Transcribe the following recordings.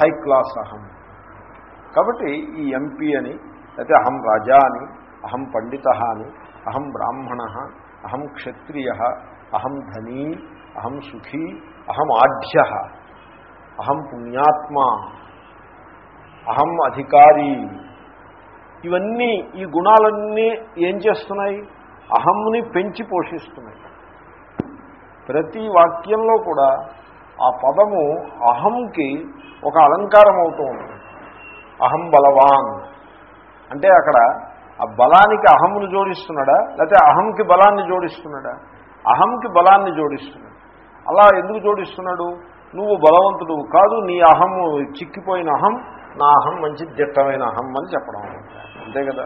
High class అహం. కాబట్టి ఈ ఎంపీ అని లేకపోతే అహం రాజా అని అహం పండిత అని అహం బ్రాహ్మణ అహం క్షత్రియ అహం ధనీ అహం సుఖీ అహం ఆఢ్య అహం పుణ్యాత్మ అహం అధికారి. ఇవన్నీ ఈ గుణాలన్నీ ఏం చేస్తున్నాయి? అహంని పెంచి పోషిస్తున్నాయి. ప్రతి వాక్యంలో కూడా ఆ పదము అహంకి ఒక అలంకారం అవుతూ ఉంటుంది. అహం బలవాన్. అంటే అక్కడ ఆ బలానికి అహంను జోడిస్తున్నాడా? లేకపోతే అహంకి బలాన్ని జోడిస్తున్నాడా? అహంకి బలాన్ని జోడిస్తున్నాడు. అలా ఎందుకు జోడిస్తున్నాడు? నువ్వు బలవంతుడు కాదు నీ అహం చిక్కిపోయిన అహం నా అహం మంచి దిట్టమైన అహం అని చెప్పడం. అంతే కదా?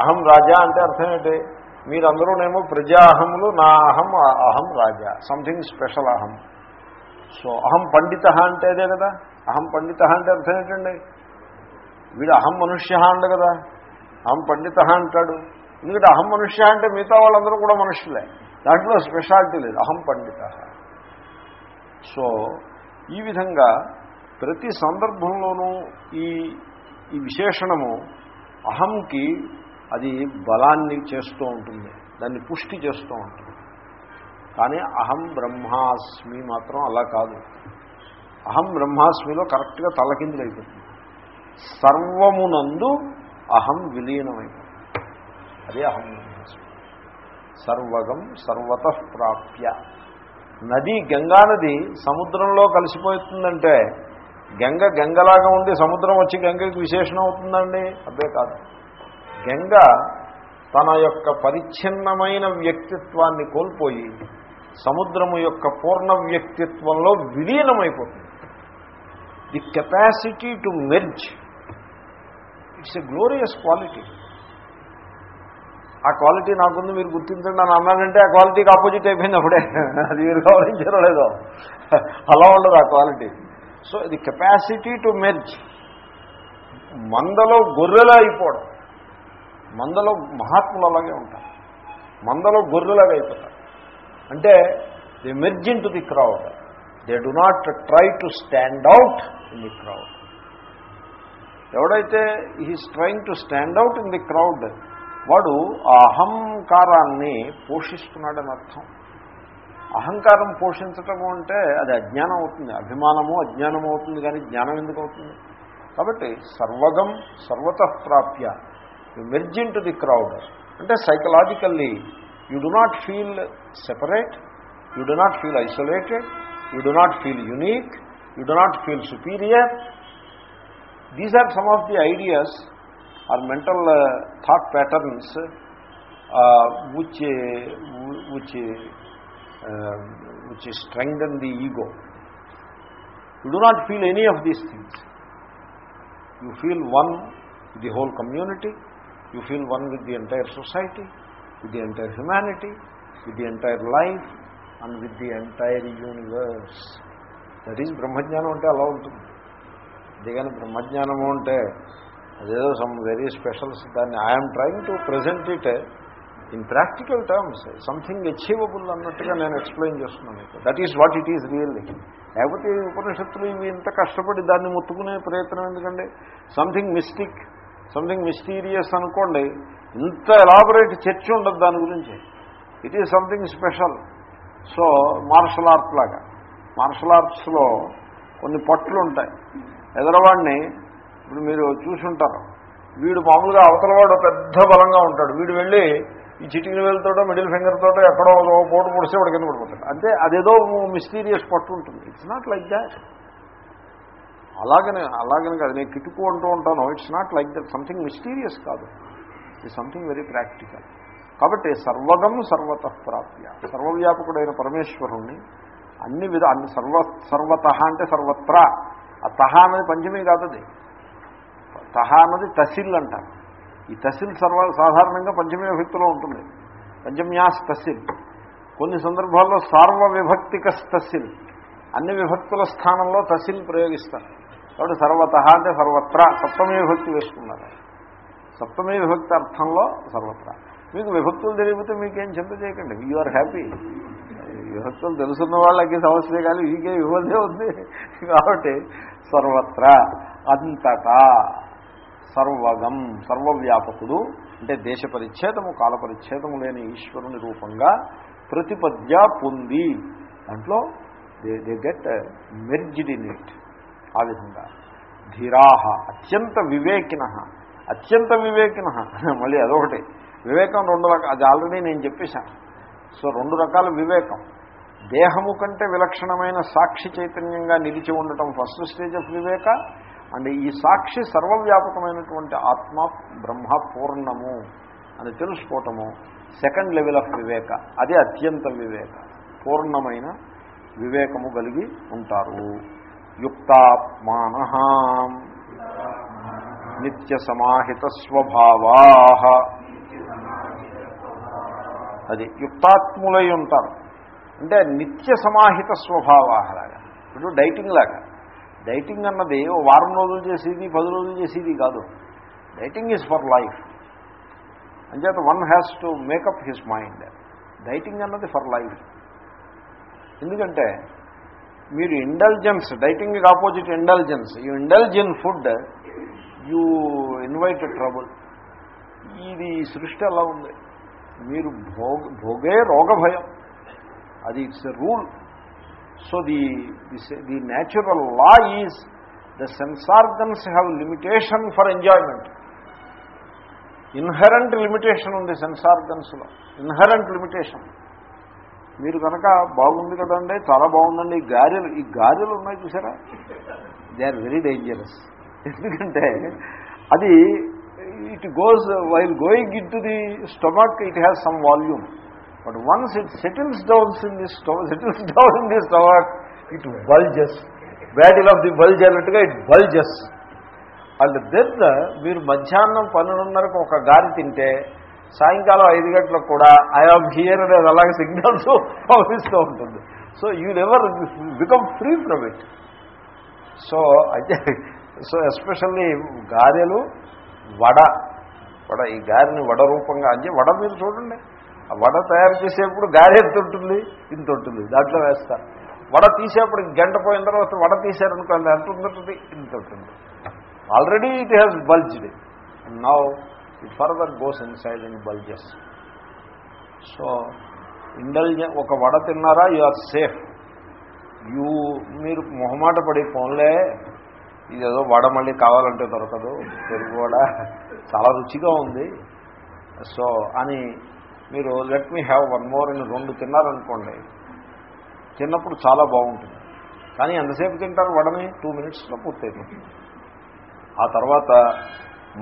అహం రాజా అంటే అర్థం ఏంటి? మీరందరూనేమో ప్రజా అహములు నా అహం అహం రాజా. సంథింగ్ స్పెషల్ అహం. సో అహం పండిత అంటే అదే కదా. అహం పండిత అంటే అర్థం ఏంటండి? వీడు అహం మనుష్య అండ కదా. అహం పండిత అంటాడు. ఎందుకంటే అహం మనుష్య అంటే మిగతా వాళ్ళందరూ కూడా మనుషులే. దాంట్లో స్పెషాలిటీ లేదు. అహం పండిత. సో ఈ విధంగా ప్రతి సందర్భంలోనూ ఈ ఈ విశేషణము అహంకి అది బలాన్ని చేస్తూ ఉంటుంది. దాన్ని పుష్టి చేస్తూ ఉంటుంది. కానీ అహం బ్రహ్మాస్మి మాత్రం అలా కాదు. అహం బ్రహ్మాస్మిలో కరెక్ట్గా తలకిందులు అయిపోతుంది. సర్వమునందు అహం విలీనమైపోతుంది. అదే అహం బ్రహ్మాస్మి. సర్వగం సర్వత ప్రాప్య. నది గంగా నది సముద్రంలో కలిసిపోతుందంటే గంగ గంగలాగా ఉండి సముద్రం వచ్చి గంగకి విశేషణం అవుతుందండి? అదే కాదు. గంగ తన యొక్క పరిచ్ఛిన్నమైన వ్యక్తిత్వాన్ని కోల్పోయి సముద్రము యొక్క పూర్ణ వ్యక్తిత్వంలో విలీనమైపోతుంది. The capacity to merge it's a glorious quality ఆ క్వాలిటీ నాకుంది మీరు గుర్తించండి అని అన్నాడంటే ఆ క్వాలిటీకి ఆపోజిట్ అయిపోయింది అప్పుడే అది మీరు గమనించడం లేదో. అలా ఉండదు ఆ క్వాలిటీ సో ఇది కెపాసిటీ టు మెర్జ్ మందలో గొర్రెలా అయిపోవడం. మందలో మహాత్ములు అలాగే ఉంటారు. మందలో గొర్రెలాగా అయిపోతారు. అంటే the merge into the crowd they do not try to stand out in the crowd ఎవడైతే he's trying to stand out in the crowd వాడు ఆ అహంకారాన్ని పోషిస్తున్నాడని అర్థం. అహంకారం పోషించటము అంటే అది అజ్ఞానం అవుతుంది. అభిమానము అజ్ఞానము అవుతుంది కానీ జ్ఞానం ఎందుకు అవుతుంది? కాబట్టి సర్వగం సర్వత ప్రాప్య merge in to the crowd అంటే psychologically you do not feel separate, you do not feel isolated, you do not feel unique, you do not feel superior. These are some of the ideas or mental uh, thought patterns uh, which, uh, which, uh, um, which strengthen the ego. You do not feel any of these things. You feel one with the whole community, you feel one with the entire society, with the entire humanity with the entire life and with the entire universe that is బ్రహ్మజ్ఞానం అంటే అలా ఉంటుంది. అంతేగాని బ్రహ్మజ్ఞానము అంటే అదేదో some very specials దాన్ని I'm trying to present it in practical terms something achievable అన్నట్టుగా నేను ఎక్స్ప్లెయిన్ చేస్తున్నాను మీకు. That is what it is really లేకపోతే ఈ ఉపనిషత్తులు ఇవి ఇంత కష్టపడి దాన్ని ముట్టుకునే ప్రయత్నం ఎందుకండి సంథింగ్ మిస్టిక్ సంథింగ్ మిస్టీరియస్ అనుకోండి ఇంత ఎలాబొరేట్ చర్చ ఉండదు దాని గురించి. It is something special so martial art లాగా. మార్షల్ ఆర్ట్స్లో కొన్ని పట్లు ఉంటాయి. ఎదరవాడిని ఇప్పుడు మీరు చూసుంటారు. వీడు మామూలుగా అవతలవాడు పెద్ద బలంగా ఉంటాడు. వీడు వెళ్ళి ఈ చిటికిన వేలతోటో మిడిల్ ఫింగర్ తోటో ఎక్కడో ఓ పోటు పొడిస్తే వాడు కింద పడిపోతాడు. అంటే అదేదో మిస్టీరియస్ పట్టు ఉంటుంది. ఇట్స్ నాట్ లైక్ దాట్ అలాగనే అలాగనే కాదు. నేను కిటుకు అంటూ ఉంటాను. It's not like that something mysterious కాదు. ఇట్ సంథింగ్ వెరీ ప్రాక్టికల్ కాబట్టి సర్వగం సర్వత ప్రాప్య. సర్వవ్యాపకుడైన పరమేశ్వరుణ్ణి అన్ని విధ అన్ని సర్వ సర్వత అంటే సర్వత్రా. ఆ తహ అన్నది పంచమీ కాదది తహ అన్నది తసిల్ అంటారు. ఈ తసిల్ సర్వ సాధారణంగా పంచమీ విభక్తిలో ఉంటుంది. పంచమ్యాస్ తసిల్ కొన్ని సందర్భాల్లో సార్వ విభక్తిక తసిల్ అన్ని విభక్తుల స్థానంలో తసిల్ ప్రయోగిస్తారు. కాబట్టి సర్వత అంటే సర్వత్రా. సప్తమీ విభక్తి వేసుకున్నారు సప్తమే విభక్తి అర్థంలో సర్వత్ర. మీకు విభక్తులు తెలియకపోతే మీకేం చింత చేయకండి. యు ఆర్ హ్యాపీ విభక్తులు తెలుసున్న వాళ్ళకి సమస్య కానీ మీకే ఇవ్వదే ఉంది. కాబట్టి సర్వత్ర అంతటా సర్వగం సర్వవ్యాపకుడు అంటే దేశ పరిచ్ఛేదము కాల పరిచ్ఛేదము లేని ఈశ్వరుని రూపంగా ప్రతిపద్య పొంది. దాంట్లో they they get merged in it ఆ విధంగా. ధీరాహ అత్యంత వివేకిన అత్యంత వివేకిన. మళ్ళీ అదొకటి. వివేకం రెండు రకాల అది ఆల్రెడీ నేను చెప్పేశాను సో రెండు రకాల వివేకం. దేహము కంటే విలక్షణమైన సాక్షి చైతన్యంగా నిలిచి ఉండటం first stage of viveka. And ఈ సాక్షి సర్వవ్యాపకమైనటువంటి ఆత్మ బ్రహ్మ పూర్ణము అని తెలుసుకోవటము సెకండ్ లెవెల్ ఆఫ్ వివేక. అదే అత్యంత వివేక. పూర్ణమైన వివేకము కలిగి ఉంటారు. యుక్తాత్మాన నిత్య సమాహిత స్వభావా అది యుక్తాత్ములై ఉంటారు. అంటే నిత్య సమాహిత స్వభావాలాగా ఇప్పుడు డైటింగ్ లాగా. డైటింగ్ అన్నది ఓ వారం రోజులు చేసేది పది రోజులు చేసేది కాదు. Dieting is for life. అంచేత one has to make up his mind. Dieting అన్నది ఫర్ లైఫ్. ఎందుకంటే మీరు indulgence dieting opposite indulgence. You indulge in food you invite trouble. ఇది సృష్టి అలా ఉంది. మీరు భోగ భోగే రోగ భయం అది it's a rule. So the the natural law is the sense organs have limitation for enjoyment. Inherent limitation ఉంది సెన్సార్గన్స్లో. Inherent limitation. మీరు కనుక బాగుంది కదండి చాలా బాగుందండి ఈ గారెలు ఈ గారెలు ఉన్నాయి చూసారా? They are very dangerous. ఎందుకంటే అది it goes while going into the stomach it has some volume but once it settles downs in the stove settles down in the stomach it bulges battle of the bulge అన్నట్టుగా it bulges and then మీరు మధ్యాహ్నం పన్నెండున్నరకు ఒక గారి తింటే సాయంకాలం ఐదు గంటలకు కూడా ఐ ఆమ్ హియర్ అనేది అలాగే సిగ్నల్స్ పంపిస్తూ ఉంటుంది. So you never become free from it so అయితే సో ఎస్పెషల్లీ గారెలు వడ. వడ ఈ గారెని వడ రూపంగా అంటే వడ మీరు చూడండి. ఆ వడ తయారు చేసేప్పుడు గారె ఎంత ఉంటుంది? ఇంత ఉంటుంది. దాంట్లో వేస్తారు వడ తీసేప్పుడు గంట పోయిన తర్వాత వడ తీశారనుకోండి ఎంత ఉంటుంది? ఇంత ఉంటుంది. Already it has bulged now it further goes inside and bulges so indulge ఒక వడ తిన్నారా? యు ఆర్ సేఫ్ యూ మీరు మొహమాట పడి ఫోన్లే ఇదేదో వడ మళ్ళీ కావాలంటే దొరకదు. పెరుగు వడ చాలా రుచిగా ఉంది. సో అని మీరు let me have one more అని రెండు తిన్నారనుకోండి తిన్నప్పుడు చాలా బాగుంటుంది. కానీ ఎంతసేపు తింటారు వడని? టూ మినిట్స్లో పూర్తయిపోతుంది. ఆ తర్వాత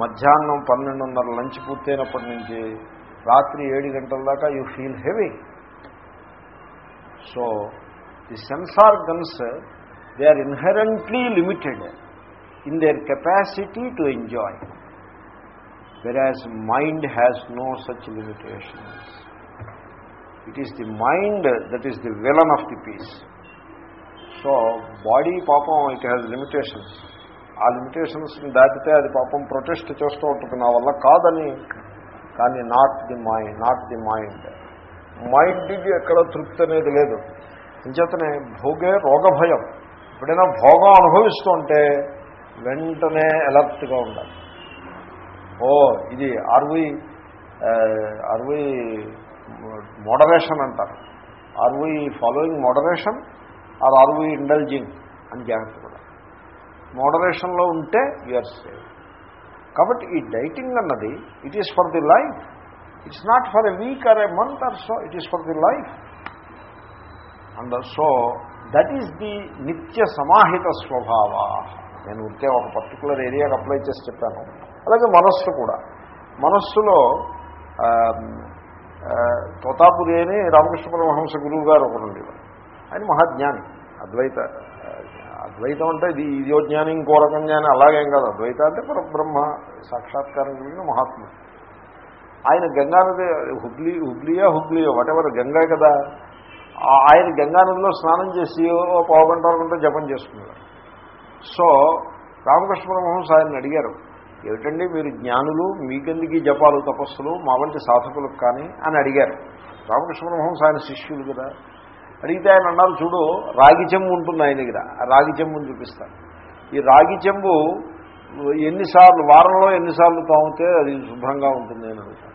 మధ్యాహ్నం పన్నెండున్నర లంచ్ పూర్తయినప్పటి నుంచి రాత్రి ఏడు గంటల దాకా you feel heavy so the sense organs they are inherently limited in their capacity to enjoy whereas mind has no such limitations it is the mind that is the villain of the piece so body పాపం it has limitations ఆ లిమిటేషన్స్ని దాటితే అది పాపం protest చేస్తూ ఉంటుంది. నా వల్ల కాదని. కానీ not the mind not the mind mind ఎక్కడ తృప్తి అనేది లేదు. ఇంచేతనే భోగే రోగభయం ఎప్పుడైనా భోగం అనుభవిస్తుంటే వెంటనే అలర్ట్గా ఉండాలి. ఓ ఇది are we are we moderation అంటారు. Are we following moderation or are we indulging అని జాగ్రత్త కూడా మోడరేషన్లో ఉంటే యూఆర్ సేవ్ కాబట్టి ఈ డైటింగ్ అన్నది it is for the life it's not for a week or a month or so it is for the life and so that is the నిత్య సమాహిత స్వభావ నేను ఉంటే ఒక పర్టికులర్ ఏరియాకి అప్లై చేసి చెప్పాను. అలాగే మనస్సు కూడా. మనస్సులో తోతాపురి అని రామకృష్ణ పరమహంస గురువు గారు ఒకరు ఉండేవారు. ఆయన మహాజ్ఞాని. అద్వైత అద్వైతం అంటే ఇది ఇదో జ్ఞాని ఇంకో రకం జ్ఞాని అలాగేం కాదు. అద్వైత అంటే పరబ్రహ్మ సాక్షాత్కారం కలిగిన మహాత్ముడు. ఆయన గంగానది హుగ్లీ హుబ్లియా హుబ్లియో వాటెవర్ గంగా కదా. ఆయన గంగానదిలో స్నానం చేసి ఓ పావు గంట వరకు జపం చేసుకున్నారు సో రామకృష్ణ పరమహంస ఆయన అడిగారు ఏమిటండి మీరు జ్ఞానులు మీకెందుకు జపాలు తపస్సులు మా వంటి సాధకులకు కానీ? అని అడిగారు. రామకృష్ణ పరమహంస ఆయన శిష్యులు కదా? అడిగితే ఆయన అన్నారు చూడు రాగి చెంబు ఉంటుంది ఆయన దగ్గర ఆ రాగి చెంబుని చూపిస్తాను ఈ రాగి చెంబు ఎన్నిసార్లు వారంలో ఎన్నిసార్లు తోమితే అది శుభ్రంగా ఉంటుంది అని అడుగుతాను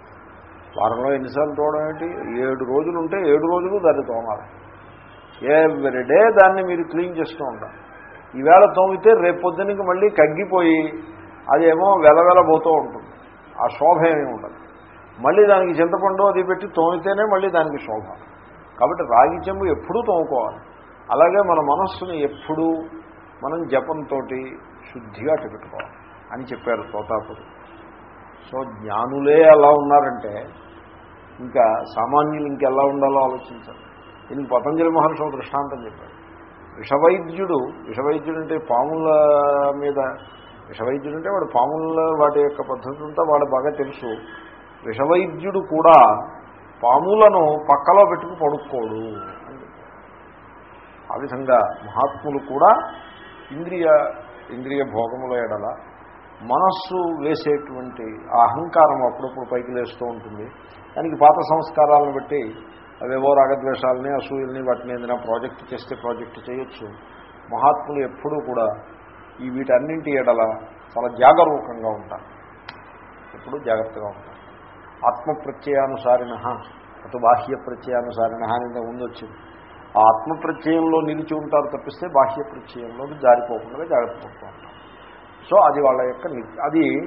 వారంలో ఎన్నిసార్లు తోవడం ఏంటి? ఏడు రోజులు ఉంటే ఏడు రోజులు దాన్ని తోమాలి. ఎవ్రీ డే దాన్ని మీరు క్లీన్ చేస్తూ ఉంటారు ఈవేళ తోమితే రేపు పొద్దునకి మళ్ళీ కగ్గిపోయి అదేమో వెలవెలబోతూ ఉంటుంది. ఆ శోభ ఏమీ ఉండదు. మళ్ళీ దానికి చింతపండు అది పెట్టి తోమితేనే మళ్ళీ దానికి శోభ. కాబట్టి రాగి చెంబు ఎప్పుడూ తోముకోవాలి. అలాగే మన మనస్సుని ఎప్పుడూ మనం జపంతో శుద్ధిగా పెట్టుకోవాలి అని చెప్పారు తోతాపురు సో జ్ఞానులే ఎలా ఉన్నారంటే ఇంకా సామాన్యులు ఇంకెలా ఉండాలో ఆలోచించాలి. దీనికి పతంజలి మహర్షి దృష్టాంతం చెప్పారు. విషవైద్యుడు విషవైద్యుడు అంటే పాముల మీద విషవైద్యుడు అంటే వాడు పాముల వాటి యొక్క పద్ధతి అంతా వాడు బాగా తెలుసు. విషవైద్యుడు కూడా పాములను పక్కలో పెట్టుకు పడుకోడు. ఆ విధంగా మహాత్ములు కూడా ఇంద్రియ ఇంద్రియ భోగముల ఎడల మనస్సు వేసేటువంటి ఆ అహంకారం అప్పుడప్పుడు పైకి లేస్తూ ఉంటుంది. దానికి పాత సంస్కారాలను బట్టి అవేవో రాగద్వేషాలని అసూయల్ని వాటిని ఏదైనా ప్రాజెక్ట్ చేస్తే ప్రాజెక్ట్ చేయొచ్చు. మహాత్ములు ఎప్పుడూ కూడా ఈ వీటన్నింటి ఎడల చాలా జాగరూకంగా ఉంటారు. ఎప్పుడు జాగ్రత్తగా ఉంటారు. ఆత్మ ప్రత్యయానుసారిణ అటు బాహ్య ప్రత్యయానుసారిణ అని ఇంతకు ముందు వచ్చింది. ఆ ఆత్మ ప్రత్యయంలో నిలిచి ఉంటారు తప్పిస్తే బాహ్య ప్రత్యయంలో జారిపోకుండా జాగ్రత్త పడుతూ ఉంటారు. సో అది వాళ్ళ యొక్క ని- అది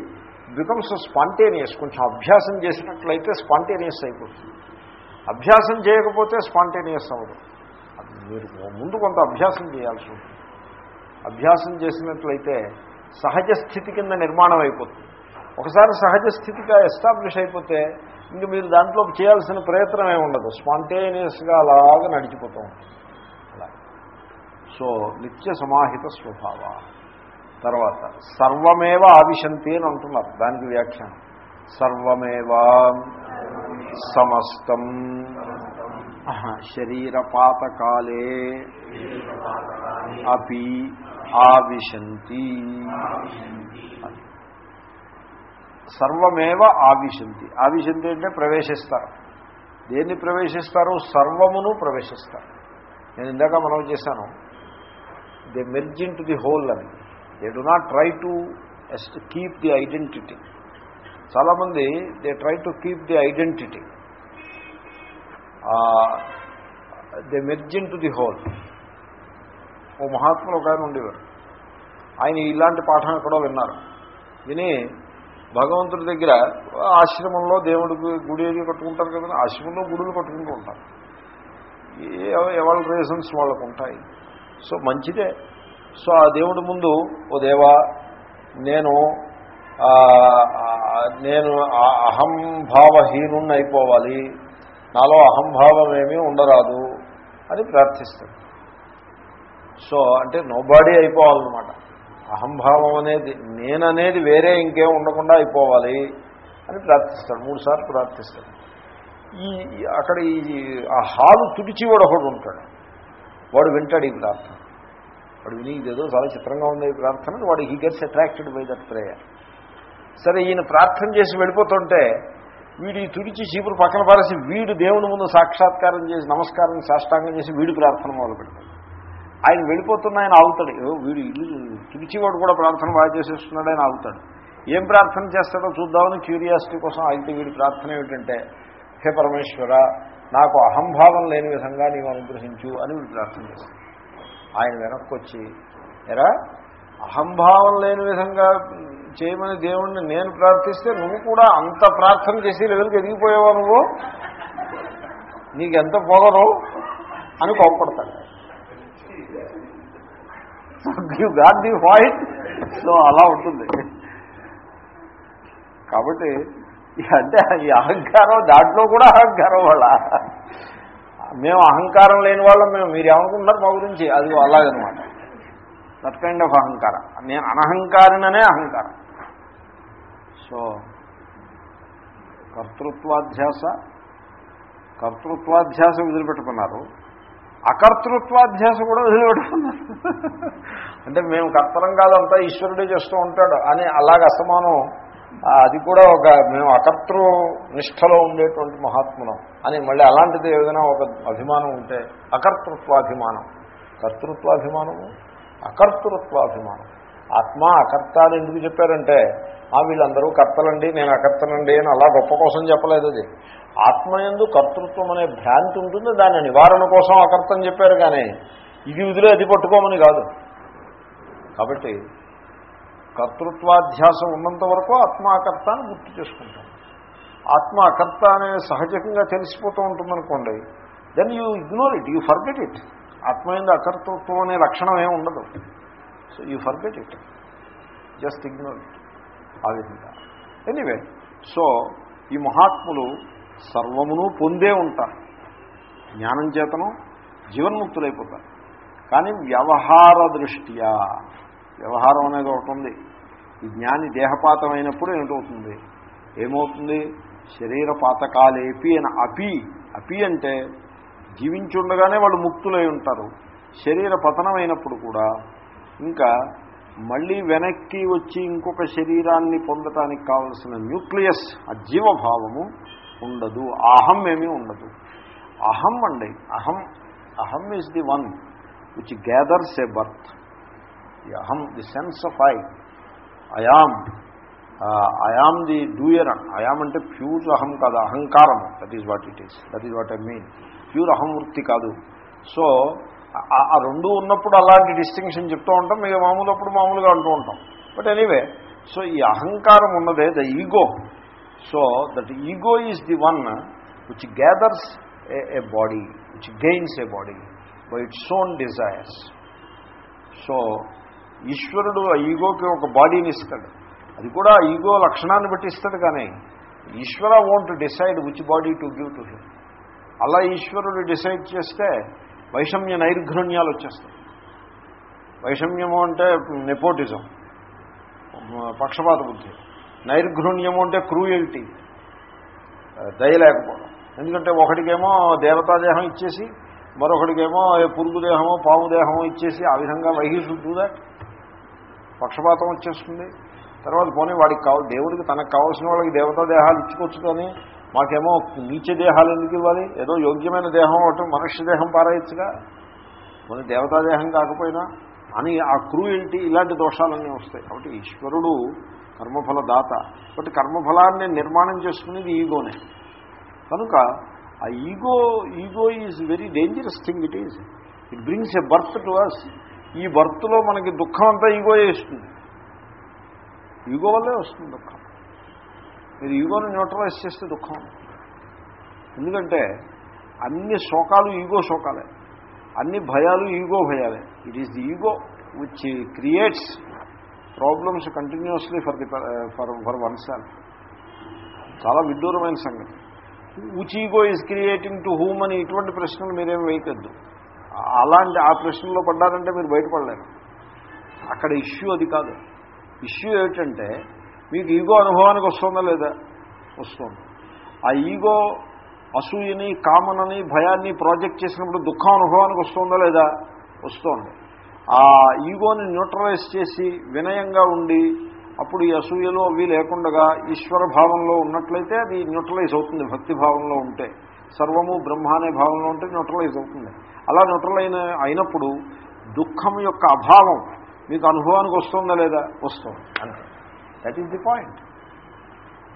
బికమ్స్ స్పాంటేనియస్ కొంచెం అభ్యాసం చేసినట్లయితే స్పాంటేనియస్ అయిపోతుంది. అభ్యాసం చేయకపోతే స్పాంటేనియస్ అవ్వదు. మీరు ముందు కొంత అభ్యాసం చేయాల్సి ఉంటుంది. అభ్యాసం చేసినట్లయితే సహజ స్థితి కింద నిర్మాణం అయిపోతుంది. ఒకసారి సహజ స్థితిగా ఎస్టాబ్లిష్ అయిపోతే ఇంక మీరు దాంట్లో చేయాల్సిన ప్రయత్నం ఏమి ఉండదు. స్పాంటేనియస్గా అలాగా నడిచిపోతూ ఉంటుంది. సో నిత్య సమాహిత స్వభావ. తర్వాత సర్వమేవ ఆవిశంతి అని అంటున్నారు. దానికి వ్యాఖ్యానం. సర్వమేవా సమస్తం. శరీరపాతకాలే అపి ఆవిశంతి. సర్వమేవ ఆవిశంతి. ఆవిశంతి అంటే ప్రవేశిస్తారు. దేన్ని ప్రవేశిస్తారు? సర్వమును ప్రవేశిస్తారు. నేను ఇందాక మనం చేశాను. They merge into the whole అని they do not try to keep the identity చాలామంది they try to keep the identity they merge in to the whole ఓ మహాత్ములు ఒక ఆయన ఉండేవారు. ఆయన ఇలాంటి పాఠం ఎక్కడో విన్నారు. విని భగవంతుడి దగ్గర ఆశ్రమంలో దేవుడికి గుడి ఏది కట్టుకుంటారు కదా ఆశ్రమంలో గుడులు కట్టుకుంటూ ఉంటారు. ఎవరి రీజన్స్ వాళ్ళకు ఉంటాయి? సో మంచిదే. సో ఆ దేవుడి ముందు ఓ దేవా నేను నేను అహంభావహీనుణ్ణి అయిపోవాలి. నాలో అహంభావం ఏమీ ఉండరాదు అని ప్రార్థిస్తాడు. సో అంటే నోబాడీ అయిపోవాలన్నమాట. అహంభావం అనేది నేననేది వేరే ఇంకేం ఉండకుండా అయిపోవాలి అని ప్రార్థిస్తాడు. మూడుసార్లు ప్రార్థిస్తాడు. ఈ అక్కడ ఈ ఆ హాలు తుడిచి వాడు ఒకడు ఉంటాడు. వాడు వింటాడు ఈ ప్రార్థన. వాడు విని ఏదో చాలా చిత్రంగా ఉంది ఈ ప్రార్థన. వాడు he gets attracted by that prayer సరే ఈయన ప్రార్థన చేసి వెళ్ళిపోతుంటే వీడు ఈ తుడిచి చీపురు పక్కన పారేసి వీడు దేవుని ముందు సాక్షాత్కారం చేసి నమస్కారం సాష్టాంగం చేసి వీడు ప్రార్థన మొదలు పెడతాడు. ఆయన వెళ్ళిపోతున్న ఆయన ఆగుతాడు. వీడు ఇల్లు తుడిచివాడు కూడా ప్రార్థన బాగా చేసేస్తున్నాడు ఆయన ఆగుతాడు. ఏం ప్రార్థన చేస్తాడో చూద్దామని క్యూరియాసిటీ కోసం అయితే వీడి ప్రార్థన ఏమిటంటే హే పరమేశ్వర నాకు అహంభావం లేని విధంగా నీవు అనుగ్రహించు అని వీడు ప్రార్థన చేస్తాడు. ఆయన వెనక్కి వచ్చి ఎరా అహంభావం లేని విధంగా చేయమని దేవుణ్ణి నేను ప్రార్థిస్తే నువ్వు కూడా అంత ప్రార్థన చేసి లెవెల్కి ఎదిగిపోయావా నువ్వు? నీకెంత పొగరు? అని కోపడతాడు you got the weight so అలా ఉంటుంది. కాబట్టి అంటే ఈ అహంకారం దాంట్లో కూడా అహంకారం వాళ్ళ. మేము అహంకారం లేని వాళ్ళం మేము మీరు ఏమనుకుంటున్నారు మా గురించి? అది అలాగనమాట. దట్ కైండ్ ఆఫ్ అహంకారం. నేను అనహంకారిననే అహంకారం. సో కర్తృత్వాధ్యాస కర్తృత్వాధ్యాస వదిలిపెట్టుకున్నారు. అకర్తృత్వాధ్యాస కూడా వదిలిపెట్టుకున్నారు. అంటే మేము కర్తరం కాదంతా ఈశ్వరుడే చేస్తూ ఉంటాడు అని అలాగ అసమానం. అది కూడా ఒక మేము అకర్తృ నిష్టలో ఉండేటువంటి మహాత్ములం అని మళ్ళీ అలాంటిది ఏదైనా ఒక అభిమానం ఉంటే అకర్తృత్వాభిమానం. కర్తృత్వాభిమానము? అకర్తృత్వాభిమానం. ఆత్మ అకర్త అని ఎందుకు చెప్పారంటే ఆ వీళ్ళందరూ కర్తలండి నేను అకర్తనండి అని అలా గొప్ప కోసం చెప్పలేదు అది. ఆత్మ ఎందు కర్తృత్వం అనే భ్రాంతి ఉంటుంది దాని నివారణ కోసం అకర్తం చెప్పారు కానీ ఇది విధులు అది పట్టుకోమని కాదు. కాబట్టి కర్తృత్వాధ్యాసం ఉన్నంత వరకు ఆత్మాకర్త అని గుర్తు చేసుకుంటాం. ఆత్మ అకర్త అనే సహజంగా తెలిసిపోతూ ఉంటుందనుకోండి then you ignore it you forget it ఆత్మ ఎందు అకర్తృత్వం అనే లక్షణం ఏమి ఉండదు. So you forget it just ignore it ఆ విధంగా. ఎనీవే సో ఈ మహాత్ములు సర్వమును పొందే ఉంటారు. జ్ఞానం చేతను జీవన్ముక్తులైపోతారు. కానీ వ్యవహార దృష్ట్యా వ్యవహారం అనేది ఒకటి ఉంది. ఈ జ్ఞాని దేహపాతం అయినప్పుడు ఏమిటవుతుంది? ఏమవుతుంది? శరీర పాతకాలేపి అని అపి అపి అంటే జీవించుండగానే వాళ్ళు ముక్తులై ఉంటారు. శరీర పతనమైనప్పుడు కూడా ఇంకా మళ్ళీ వెనక్కి వచ్చి ఇంకొక శరీరాన్ని పొందటానికి కావలసిన న్యూక్లియస్ ఆ జీవభావము ఉండదు. అహం ఏమీ ఉండదు. అహం అండి అహం అహం is the one which gathers a birth the అహం the sense of I I'm I'm the doer I'm అంటే ప్యూర్ అహం కాదు అహంకారం that is what it is that is what I mean pure అహంవృత్తి కాదు. సో ఆ- రెండు ఉన్నప్పుడు అలాంటి డిస్టింక్షన్ చెప్తూ ఉంటాం మీకు మామూలు అప్పుడు మామూలుగా అంటూ ఉంటాం. బట్ ఎనీవే సో ఈ అహంకారం ఉన్నదే the ego so that ego is the one which gathers a body which gains a body by its own desires so ఈశ్వరుడు ఆ ఈగోకి ఒక బాడీని ఇస్తాడు. అది కూడా ఈగో లక్షణాన్ని బట్టి ఇస్తాడు కానీ ఈశ్వర won't decide which body to give to him అలా ఈశ్వరుడు డిసైడ్ చేస్తే వైషమ్య నైర్ఘృణ్యాలు వచ్చేస్తాయి. వైషమ్యము అంటే నెపోటిజం పక్షపాత బుద్ధి. నైర్ఘృణ్యము అంటే క్రూయల్టీ దయలేకపోవడం ఎందుకంటే ఒకటికేమో దేవతాదేహం ఇచ్చేసి మరొకటికేమో పురుగు దేహమో పాము దేహమో ఇచ్చేసి ఆ విధంగా వహిస్తుందా పక్షపాతం వచ్చేస్తుంది. తర్వాత పోనీ వాడికి కావాలి దేవుడికి తనకు కావాల్సిన వాళ్ళకి దేవతా దేహాలు ఇచ్చుకోవచ్చు కానీ మాకేమో నీచ దేహాలు ఎందుకు ఇవ్వాలి? ఏదో యోగ్యమైన దేహం ఒకటి మనుష్య దేహం పారాయచ్చుగా? మన దేవతా దేహం కాకపోయినా? అని ఆ క్రూయల్టీ ఇలాంటి దోషాలన్నీ వస్తాయి. కాబట్టి ఈశ్వరుడు కర్మఫల దాత. బట్ కర్మఫలాన్ని నిర్మాణం చేసుకునేది ఈగోనే. కనుక ఆ ego ego is very dangerous thing it is. It brings a birth to us ఈ బర్త్లో మనకి దుఃఖం అంతా ఈగో వేస్తుంది ఈగో వల్లే వస్తుంది దుఃఖం. మీరు ఈగోని న్యూట్రలైజ్ చేస్తే దుఃఖం. ఎందుకంటే అన్ని శోకాలు ఈగో శోకాలే. అన్ని భయాలు ego భయాలే. It is the ego which creates problems continuously for the for for oneself చాలా విడ్డూరమైన సంగతి. Which ego is creating to whom అని ఇటువంటి ప్రశ్నలు మీరేం వేయకద్దు. అలాంటి ఆ ప్రశ్నలో పడ్డారంటే మీరు బయటపడలేరు. అక్కడ ఇష్యూ అది కాదు. ఇష్యూ ఏమిటంటే మీకు ఈగో అనుభవానికి వస్తుందా లేదా? వస్తుంది. ఆ ఈగో అసూయని కామనని భయాన్ని ప్రాజెక్ట్ చేసినప్పుడు దుఃఖం అనుభవానికి వస్తుందా లేదా? వస్తుంది. ఆ ఈగోని న్యూట్రలైజ్ చేసి వినయంగా ఉండి అప్పుడు ఈ అసూయలు అవి లేకుండా ఈశ్వర భావంలో ఉన్నట్లయితే అది న్యూట్రలైజ్ అవుతుంది భక్తి భావంలో ఉంటే. సర్వము బ్రహ్మ అనే భావంలో ఉంటే న్యూట్రలైజ్ అవుతుంది. అలా న్యూట్రలైన అయినప్పుడు దుఃఖం యొక్క అభావం మీకు అనుభవానికి వస్తుందా లేదా? వస్తుంది. అంతే. దట్ ఈస్ ది పాయింట్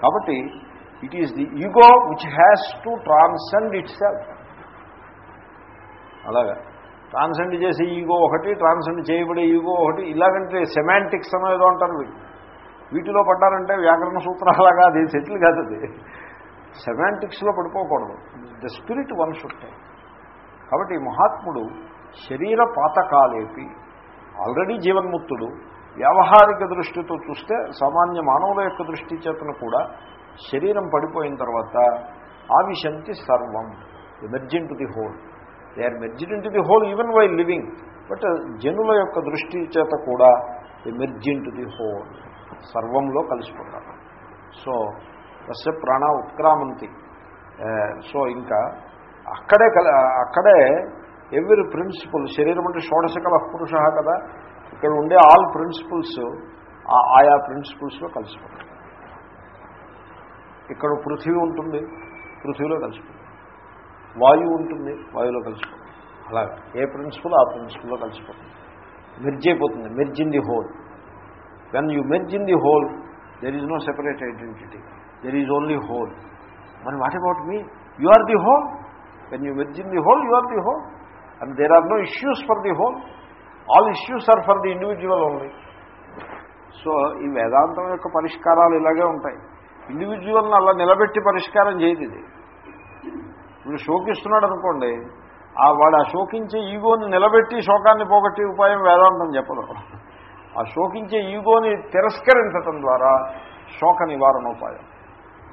కాబట్టి it is the ego which has to transcend itself అలాగా. ట్రాన్సెండ్ చేసే ఈగో ఒకటి ట్రాన్సెండ్ చేయబడే ఈగో ఒకటి ఇలాగంటే సెమాంటిక్స్ అనో ఏదో అంటారు వీటిలో పడ్డారంటే వ్యాకరణ సూత్రాలగా అది సెటిల్ కాదు అది. సెమాంటిక్స్లో పడిపోకూడదు. ద స్పిరిట్ వన్ షుట్టే కాబట్టి మహాత్ముడు శరీర పాతకాలేపి ఆల్రెడీ జీవన్ముక్తుడు వ్యావహారిక దృష్టితో చూస్తే సామాన్య మానవుల యొక్క దృష్టి చేతను కూడా శరీరం పడిపోయిన తర్వాత ఆవిశంతి సర్వం emergent the whole. They are merged to the whole even while living but జనుల యొక్క దృష్టి చేత కూడా ఎమర్జెంట్ ది హోల్ సర్వంలో కలిసిపోతారు. సో తస్య ప్రాణ ఉత్క్రామంతి. సో ఇంకా అక్కడే అక్కడే ఎవరి ప్రిన్సిపల్ శరీరం అంటే షోడశకల పురుష కదా ఇక్కడ ఉండే ఆల్ ప్రిన్సిపల్స్ ఆయా ప్రిన్సిపల్స్లో కలిసిపోతాయి. ఇక్కడ పృథివీ ఉంటుంది పృథివీలో కలిసిపోతుంది వాయువు ఉంటుంది వాయువులో కలిసిపోతుంది అలాగే ఏ ప్రిన్సిపల్ ఆ ప్రిన్సిపల్లో కలిసిపోతుంది మెర్జ్ అయిపోతుంది merge in the whole. When you merge in the whole there is no separate identity there is only whole మరి what about me you are the whole when you merge in the whole you are the whole and there are no issues for the whole all issues are for the individual only so ఈ వేదాంతం యొక్క పరిష్కారాలు ఇలాగే ఉంటాయి. ఇండివిజువల్ని అలా నిలబెట్టి పరిష్కారం చేయదు ఇది. ఇప్పుడు శోకిస్తున్నాడు అనుకోండి ఆ వాడు ఆ శోకించే ఈగోని నిలబెట్టి శోకాన్ని పోగొట్టే ఉపాయం వేదాంతం చెప్పదు. ఆ శోకించే ఈగోని తిరస్కరించటం ద్వారా శోక నివారణ ఉపాయం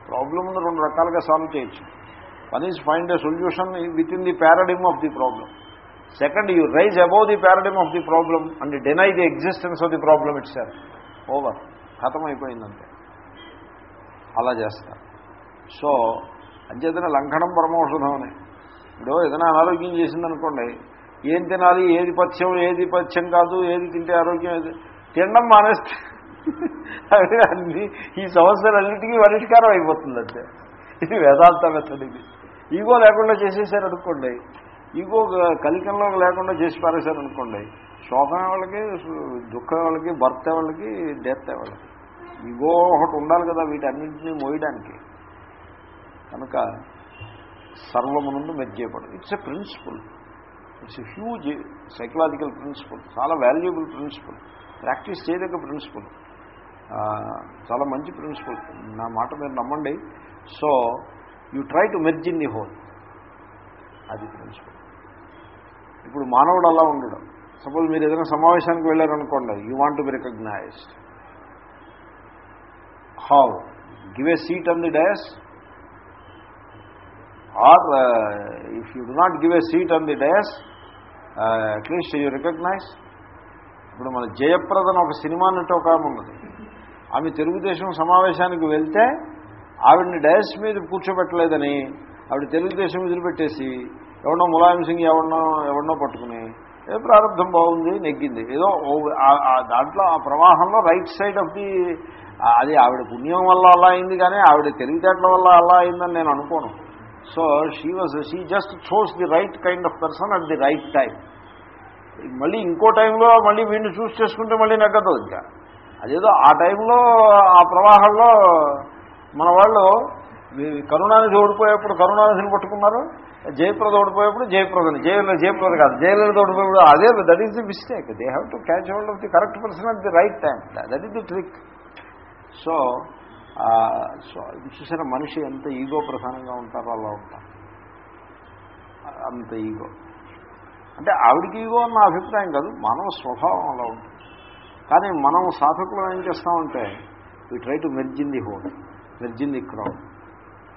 ప్రాబ్లమ్ను రెండు రకాలుగా సాల్వ్ చేయొచ్చు. One is find a solution within the paradigm of the problem second you rise above the paradigm of the problem and deny the existence of the problem itself over ఖతమైపోయిందంటే అలా చేస్తారు సో అంచేతనే లంఘనం పరమౌషధం అని ఇప్పుడు ఏదైనా అనారోగ్యం చేసిందనుకోండి ఏం తినాలి ఏది పథ్యం ఏది పథ్యం కాదు ఏది తింటే ఆరోగ్యం ఏది తినడం మానేస్తే అన్ని ఈ సమస్యలన్నిటికీ పరిష్కారం అయిపోతుంది అంతే ఇది వేదాంత మెథడ్ ఇది ఈగో లేకుండా చేసేసారు అనుకోండి ఈగో కలికంలో లేకుండా చేసి పారేశారనుకోండి శోకం వాళ్ళకి దుఃఖం వాళ్ళకి భర్త వాళ్ళకి డెత్ వాళ్ళకి. ఈగో ఒకటి ఉండాలి కదా వీటన్నింటినీ మోయడానికి. కనుక సర్వమునందు మెజ్జేయబడు it's a principle it's a huge psychological principle చాలా వాల్యుబుల్ ప్రిన్సిపల్ ప్రాక్టీస్ చేయదగ్గ ప్రిన్సిపల్ చాలా మంచి ప్రిన్సిపల్ నా మాట మీరు నమ్మండి. So you try to merge in the whole అది ప్రిన్సిపల్ ఇప్పుడు మానవుడు అలా ఉండడం. సపోజ్ మీరు ఏదైనా సమావేశానికి వెళ్ళారనుకోండి you want be recognized how give a seat on the dais or if you do not give a seat on the dais at least you recognize ఇప్పుడు మన జయప్రదన ఒక సినిమా అన్నట్టు ఒక ఆమె ఉన్నది. ఆమె తెలుగుదేశం సమావేశానికి వెళ్తే ఆవిడ్ని డయస్ మీద కూర్చోబెట్టలేదని ఆవిడ తెలుగుదేశం వదిలిపెట్టేసి ఎవడో ములాయం సింగ్ ఎవడనో ఎవడనో పట్టుకుని ఏ ప్రారంభం బాగుంది నెగ్గింది. ఏదో దాంట్లో ఆ ప్రవాహంలో రైట్ సైడ్ ఆఫ్ ది అది ఆవిడ పుణ్యం వల్ల అలా అయింది కానీ ఆవిడ తెలివితేటల వల్ల అలా అయిందని నేను అనుకోను. So she was she just chose the right kind of person at the right time మళ్ళీ ఇంకో టైంలో మళ్ళీ వీడిని చూస్ చేసుకుంటే మళ్ళీ నెగ్గదు ఇంకా. అదేదో ఆ టైంలో ఆ ప్రవాహంలో మన వాళ్ళు కరుణానిధి ఓడిపోయేప్పుడు కరుణానిధిని పట్టుకున్నారు. జయప్రద ఓడిపోయేప్పుడు జయప్రదని జయలు జయప్రద కాదు జయలలిత ఓడిపోయేప్పుడు అదే that is the mistake they have to catch hold of the correct person at the right time that is the trick so so చూసారా మనిషి ఎంత ఈగో ప్రధానంగా ఉంటారో అలా ఉంటారు. అంత ఈగో అంటే ఆవిడికి ఈగో అన్న అభిప్రాయం కాదు మానవ స్వభావం అలా ఉంటుంది. కానీ మనం సాధకులు ఏం చేస్తామంటే we try to merge the whole merge into the crowd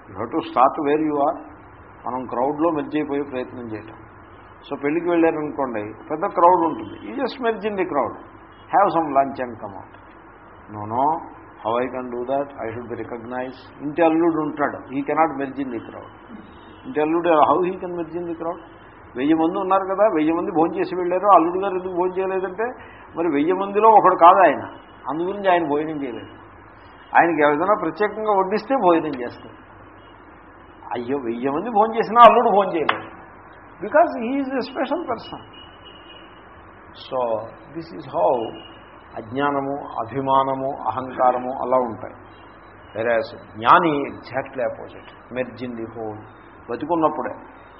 you have to start where you are మనం క్రౌడ్లో మెర్జ్ అయిపోయే ప్రయత్నం చేయటం. సో పెళ్ళికి వెళ్ళారనుకోండి పెద్ద క్రౌడ్ ఉంటుంది. ఈ just merge in the crowd have some lunch and come out no no how I can do that I should be recognize ఇంటి అల్లుడు ఉంటాడు. He cannot merge in the crowd ఇంటి అల్లుడు how he can merge in the crowd వెయ్యి మంది ఉన్నారు కదా వెయ్యి మంది భోజనం చేసి వెళ్ళారు. అల్లుడు గారు ఎందుకు భోజనం చేయలేదంటే మరి వెయ్యి మందిలో ఒకడు కాదు ఆయన. అందు గురించి ఆయన భోజనం చేయలేదు. ఆయనకి ఏదైనా ప్రత్యేకంగా వడ్డిస్తే భోజనం చేస్తారు. అయ్యో వెయ్యి మంది ఫోన్ చేసినా అల్లుడు ఫోన్ చేయలేదు. Because he's a special person so this is how అజ్ఞానము అభిమానము అహంకారము అలా ఉంటాయి. వెరాస్ జ్ఞాని exactly opposite merge into the whole. బతుకున్నప్పుడే.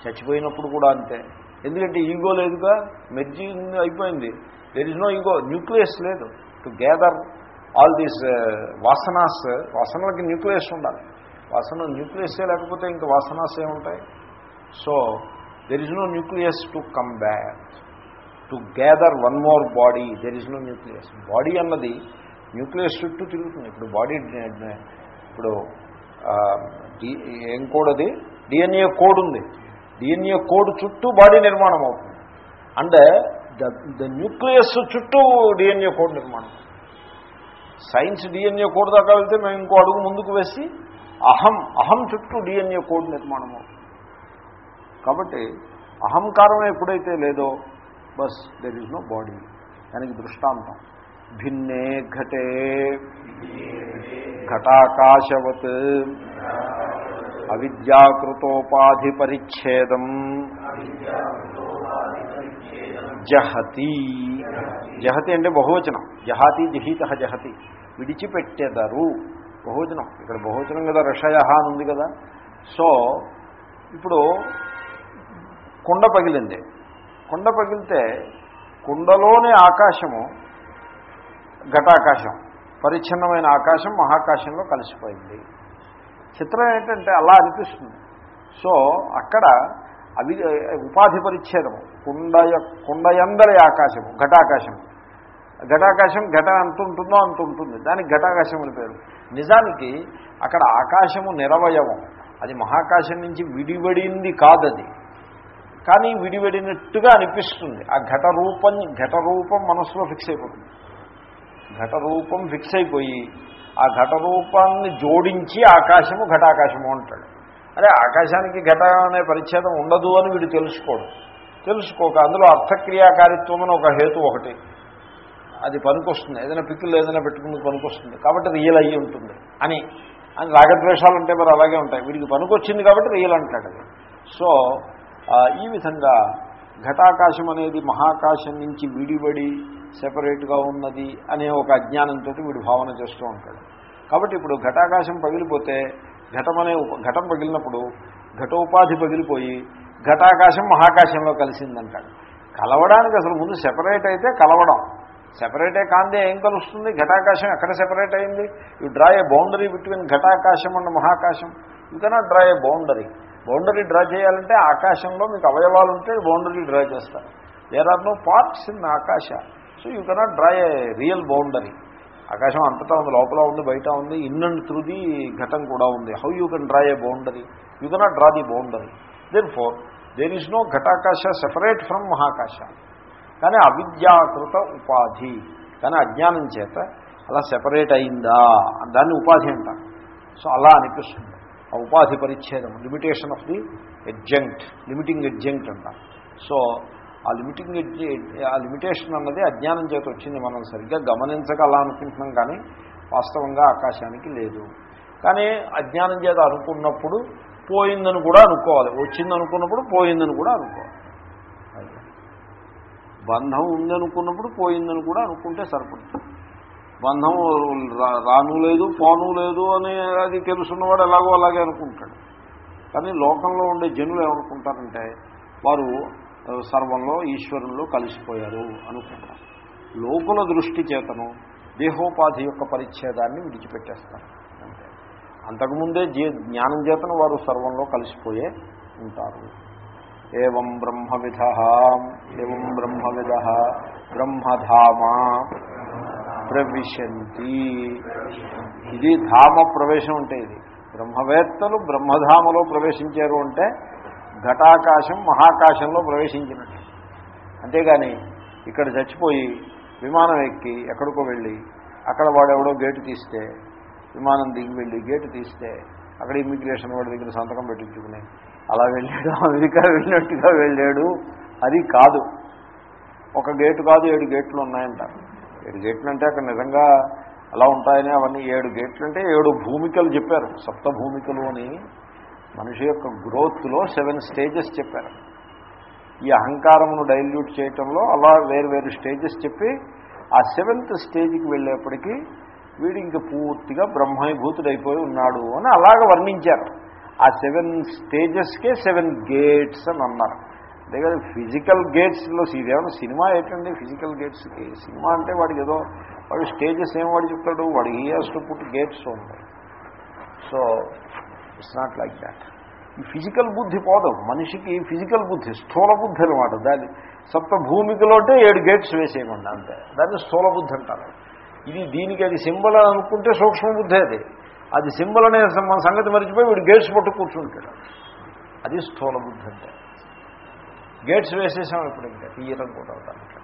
చచ్చిపోయినప్పుడు కూడా అంతే. ఎందుకంటే ఈగో లేదుగా? మెర్జింగ్ అయిపోయింది. There is no ego nucleus లేదు. టు గ్యాదర్ ఆల్ దీస్ వాసనాస్ వాసనలకి న్యూక్లియస్ ఉండాలి. వాసన న్యూక్లియస్సే లేకపోతే ఇంకా వాసనాసే ఉంటాయి. So there is no nucleus to come back to gather one more body there is no nucleus body అన్నది న్యూక్లియస్ చుట్టూ తిరుగుతుంది. ఇప్పుడు బాడీ ఇప్పుడు ఏం కోడ్ అది? డిఎన్ఏ కోడ్ ఉంది. డిఎన్ఏ కోడ్ చుట్టూ బాడీ నిర్మాణం అవుతుంది. అంటే ద ద న్యూక్లియస్ చుట్టూ డిఎన్ఏ కోడ్ నిర్మాణం. సైన్స్ డిఎన్ఏ కోడ్ దాకా వెళ్తే మేము ఇంకో అడుగు ముందుకు వేసి అహం అహం చుట్టూ డిఎన్ఏ కోడ్ నిర్మాణం కాబట్టి అహంకారం ఎప్పుడైతే లేదో బస్ దెర్ ఈజ్ నో బాడీ దానికి దృష్టాంతం. భిన్నే ఘటే. ఘటాకాశవత్. అవిద్యాకృతోపాధి పరిచ్ఛేదం జహతి. జహతి అంటే బహువచనం. జహాతి జహీత జహతి. విడిచిపెట్టెదరు. బహువచనం ఇక్కడ బహువచనం కదా రషయ అని ఉంది కదా. సో ఇప్పుడు కుండ పగిలింది. కుండ పగిలితే కుండలోని ఆకాశము ఘటాకాశం పరిచ్ఛిన్నమైన ఆకాశం మహాకాశంలో కలిసిపోయింది. చిత్రం ఏంటంటే అలా అనిపిస్తుంది. సో అక్కడ అవి ఉపాధి పరిచ్ఛేదము కుండయ కుండయందరి ఆకాశము ఘటాకాశము. ఘటాకాశం ఘట అంత ఉంటుందో అంత ఉంటుంది. దానికి ఘటాకాశం అని పేరు. నిజానికి అక్కడ ఆకాశము నిరవయవం. అది మహాకాశం నుంచి విడివడింది కాదది. కానీ విడివడినట్టుగా అనిపిస్తుంది. ఆ ఘట రూపం ఘట రూపం మనసులో ఫిక్స్ అయిపోతుంది. ఘట రూపం ఫిక్స్ అయిపోయి ఆ ఘట రూపాన్ని జోడించి ఆకాశము ఘటాకాశము అంటాడు. అదే ఆకాశానికి ఘట అనే పరిచ్ఛేదం ఉండదు అని వీడు తెలుసుకోడు. తెలుసుకోక అందులో అర్థక్రియాకారిత్వం అని ఒక హేతు ఒకటి. అది పనికొస్తుంది. ఏదైనా పిక్కులు ఏదైనా పెట్టుకుని పనికొస్తుంది. కాబట్టి రియల్ అయ్యి ఉంటుంది అని. అని రాగద్వేషాలు అంటే మరి అలాగే ఉంటాయి. వీడికి పనికొచ్చింది కాబట్టి రియల్ అంటాడు అది. సో ఈ విధంగా ఘటాకాశం అనేది మహాకాశం నుంచి విడిబడి సెపరేట్గా ఉన్నది అనే ఒక అజ్ఞానంతో వీడు భావన చేస్తూ ఉంటాడు. కాబట్టి ఇప్పుడు ఘటాకాశం పగిలిపోతే ఘటమనే ఘటం పగిలినప్పుడు ఘటోపాధి పగిలిపోయి ఘటాకాశం మహాకాశంలో కలిసిందంటాడు. కలవడానికి అసలు ముందు సెపరేట్ అయితే కలవడం. సెపరేటే కాందే ఏం కలుస్తుంది? ఘటాకాశం ఎక్కడ సెపరేట్ అయింది? You draw a boundary between ఘటాకాశం and మహాకాశం. You cannot draw a boundary boundary draw చేయాలంటే ఆకాశంలో మీకు అవయవాలు ఉంటే బౌండరీ డ్రా చేస్తారు. There are no parts in ఆకాశ. So you cannot draw a real boundary ఆకాశం అంతటా ఉంది లోపల ఉంది బయట ఉంది ఇన్ అండ్ త్రూ ది ఘటం కూడా ఉంది. How you can draw a boundary you cannot draw the boundary then for there is no ఘటాకాశ separate from మహాకాశ. కానీ అవిద్యాకృత ఉపాధి. కానీ అజ్ఞానం చేత అలా సెపరేట్ అయిందా? దాన్ని ఉపాధి అంటారు. సో అలా అనిపిస్తుంది. ఆ ఉపాధి పరిచ్ఛేదం limitation of the adjunct limiting adjunct అంటారు. సో ఆ లిమిటింగ్ ఆ లిమిటేషన్ అన్నది అజ్ఞానం చేత వచ్చింది. మనం సరిగ్గా గమనించక అలా అనుకుంటున్నాం కానీ వాస్తవంగా ఆకాశానికి లేదు. కానీ అజ్ఞానం చేత అనుకున్నప్పుడు పోయిందని కూడా అనుకోవాలి. వచ్చింది అనుకున్నప్పుడు పోయిందని కూడా అనుకోవాలి. బంధం ఉందనుకున్నప్పుడు పోయిందని కూడా అనుకుంటే సరిపడుతుంది బంధం రాను లేదు పోను లేదు అని అది తెలుసున్నవాడు ఎలాగో అలాగే అనుకుంటాడు. కానీ లోకంలో ఉండే జనులు ఏమనుకుంటారంటే వారు సర్వంలో ఈశ్వరంలో కలిసిపోయారు అనుకుంటారు. లోకుల దృష్టి చేతను దేహోపాధి యొక్క పరిచ్ఛేదాన్ని విడిచిపెట్టేస్తారు. అంతే. అంతకుముందే జ్ఞానం చేతను వారు సర్వంలో కలిసిపోయే ఉంటారు. ఏం బ్రహ్మవిధ ఏం బ్రహ్మవిధ బ్రహ్మధామ ప్రవిశంతి ఇది ధామ ప్రవేశం అంటే ఇది. బ్రహ్మవేత్తలు బ్రహ్మధామలో ప్రవేశించారు అంటే ఘటాకాశం మహాకాశంలో ప్రవేశించినట్టు. అంతేగాని ఇక్కడ చచ్చిపోయి విమానం ఎక్కి ఎక్కడికో వెళ్ళి అక్కడ వాడెవడో గేటు తీస్తే విమానం దిగి వెళ్ళి గేటు తీస్తే అక్కడ ఇమ్మిగ్రేషన్ వాడి దగ్గర సంతకం పెట్టించుకుని అలా వెళ్ళాడు అమెరికా వెళ్ళినట్టుగా వెళ్ళాడు. అది కాదు. ఒక గేటు కాదు ఏడు గేట్లు ఉన్నాయంట. ఏడు గేట్లు అంటే అక్కడ నిజంగా అలా ఉంటాయని అవన్నీ ఏడు గేట్లు అంటే ఏడు భూమికలు చెప్పారు. సప్త భూమికలు అని మనిషి యొక్క గ్రోత్లో సెవెన్ స్టేజెస్ చెప్పారు. ఈ అహంకారమును డైల్యూట్ చేయటంలో అలా వేరు వేరు స్టేజెస్ చెప్పి ఆ సెవెంత్ స్టేజ్కి వెళ్ళేప్పటికీ వీడు ఇంక పూర్తిగా బ్రహ్మీభూతుడైపోయి ఉన్నాడు అని అలాగ వర్ణించారు. ఆ సెవెన్ స్టేజెస్కే సెవెన్ గేట్స్ అని అన్నారు. అంతేకాదు ఫిజికల్ గేట్స్లో ఇదేమన్నా సినిమా ఏంటండి? ఫిజికల్ గేట్స్కి సినిమా అంటే వాడికి ఏదో వాడు స్టేజెస్ ఏం వాడు చెప్తాడు? వాడు ఈ హాస్ టు పుట్ గేట్స్ ఉంటాయి so it's not like that ఈ ఫిజికల్ బుద్ధి పోదు. మనిషికి ఫిజికల్ బుద్ధి స్థూల బుద్ధి అనమాట దాన్ని సప్త భూమికలోంటే ఏడు గేట్స్ వేసేయమండి అంతే. దాన్ని స్థూల బుద్ధి అంటారు. ఇది దీనికి అది సింబల్ అనుకుంటే సూక్ష్మ బుద్ధి అది. అది సింబల్ అనే మన సంగతి మర్చిపోయి వీడు గేట్స్ పట్టు కూర్చుంటాడు. అది స్థూల బుద్ధి అంటే. గేట్స్ వేసేసాం ఇప్పుడు ఇంకా తీయడం కూడా దానికి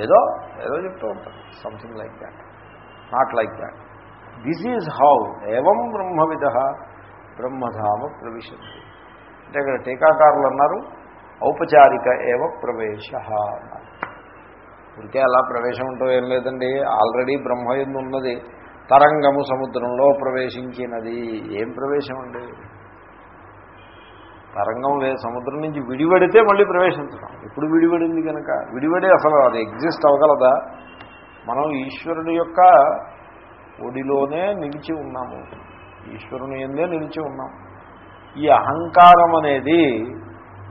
ఏదో ఏదో చెప్తూ ఉంటాం something like that not like that this is how ఏవం బ్రహ్మవిధ బ్రహ్మధామ ప్రవిశంతి. అంటే ఇక్కడ టీకాకారులు అన్నారు ఔపచారిక ఏవ ప్రవేశ అన్నారు. ఇంకే అలా ప్రవేశం ఉంటూ ఏం లేదండి. ఆల్రెడీ బ్రహ్మయందు ఉన్నది. తరంగము సముద్రంలో ప్రవేశించినది. ఏం ప్రవేశం అండి? తరంగం లేదు సముద్రం నుంచి విడివడితే మళ్ళీ ప్రవేశించడం. ఇప్పుడు విడివడింది కనుక విడివడి అసలు అది ఎగ్జిస్ట్ అవ్వగలదా మనం ఈశ్వరుని యొక్క ఒడిలోనే నిలిచి ఉన్నాము. ఈశ్వరుని ఎందే నిలిచి ఉన్నాం. ఈ అహంకారం అనేది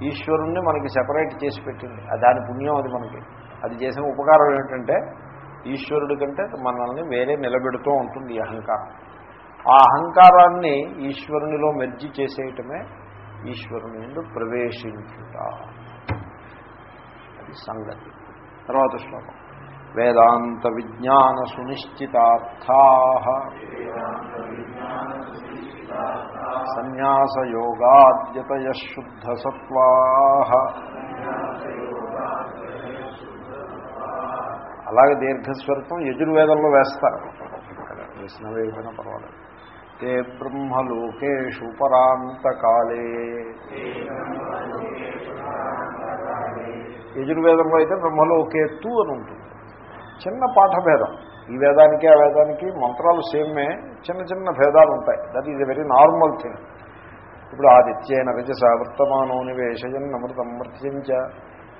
ఈశ్వరుణ్ణి మనకి సెపరేట్ చేసి పెట్టింది. దాని పుణ్యం అది మనకి. అది చేసిన ఉపకారం ఏమిటంటే ఈశ్వరుడి కంటే మనల్ని వేరే నిలబెడుతూ ఉంటుంది ఈ అహంకారం. ఆ అహంకారాన్ని ఈశ్వరునిలో మెర్జి చేసేయటమే ఈశ్వరుని ఎందు ప్రవేశించుట. అది సంగతి. తర్వాత శ్లోకం. వేదాంత విజ్ఞాన సునిశ్చితార్థా. సన్యాసయోగాద్యతయ శుద్ధ సత్వా అలాగే దీర్ఘస్వరత్వం యజుర్వేదంలో వేస్తారు. వేసిన వేయకపోయినా పర్వాలేదు. తే బ్రహ్మలోకేషు పరాంతకాలే. యజుర్వేదంలో అయితే బ్రహ్మలోకేత్తు అని ఉంటుంది. చిన్న పాఠభేదం. ఈ వేదానికి ఆ వేదానికి మంత్రాలు సేమే. చిన్న చిన్న భేదాలు ఉంటాయి. That is a very normal thing ఇప్పుడు ఆదిత్యేన రజస వర్తమానో నివేశయన్ అమృతం మృత్యంచ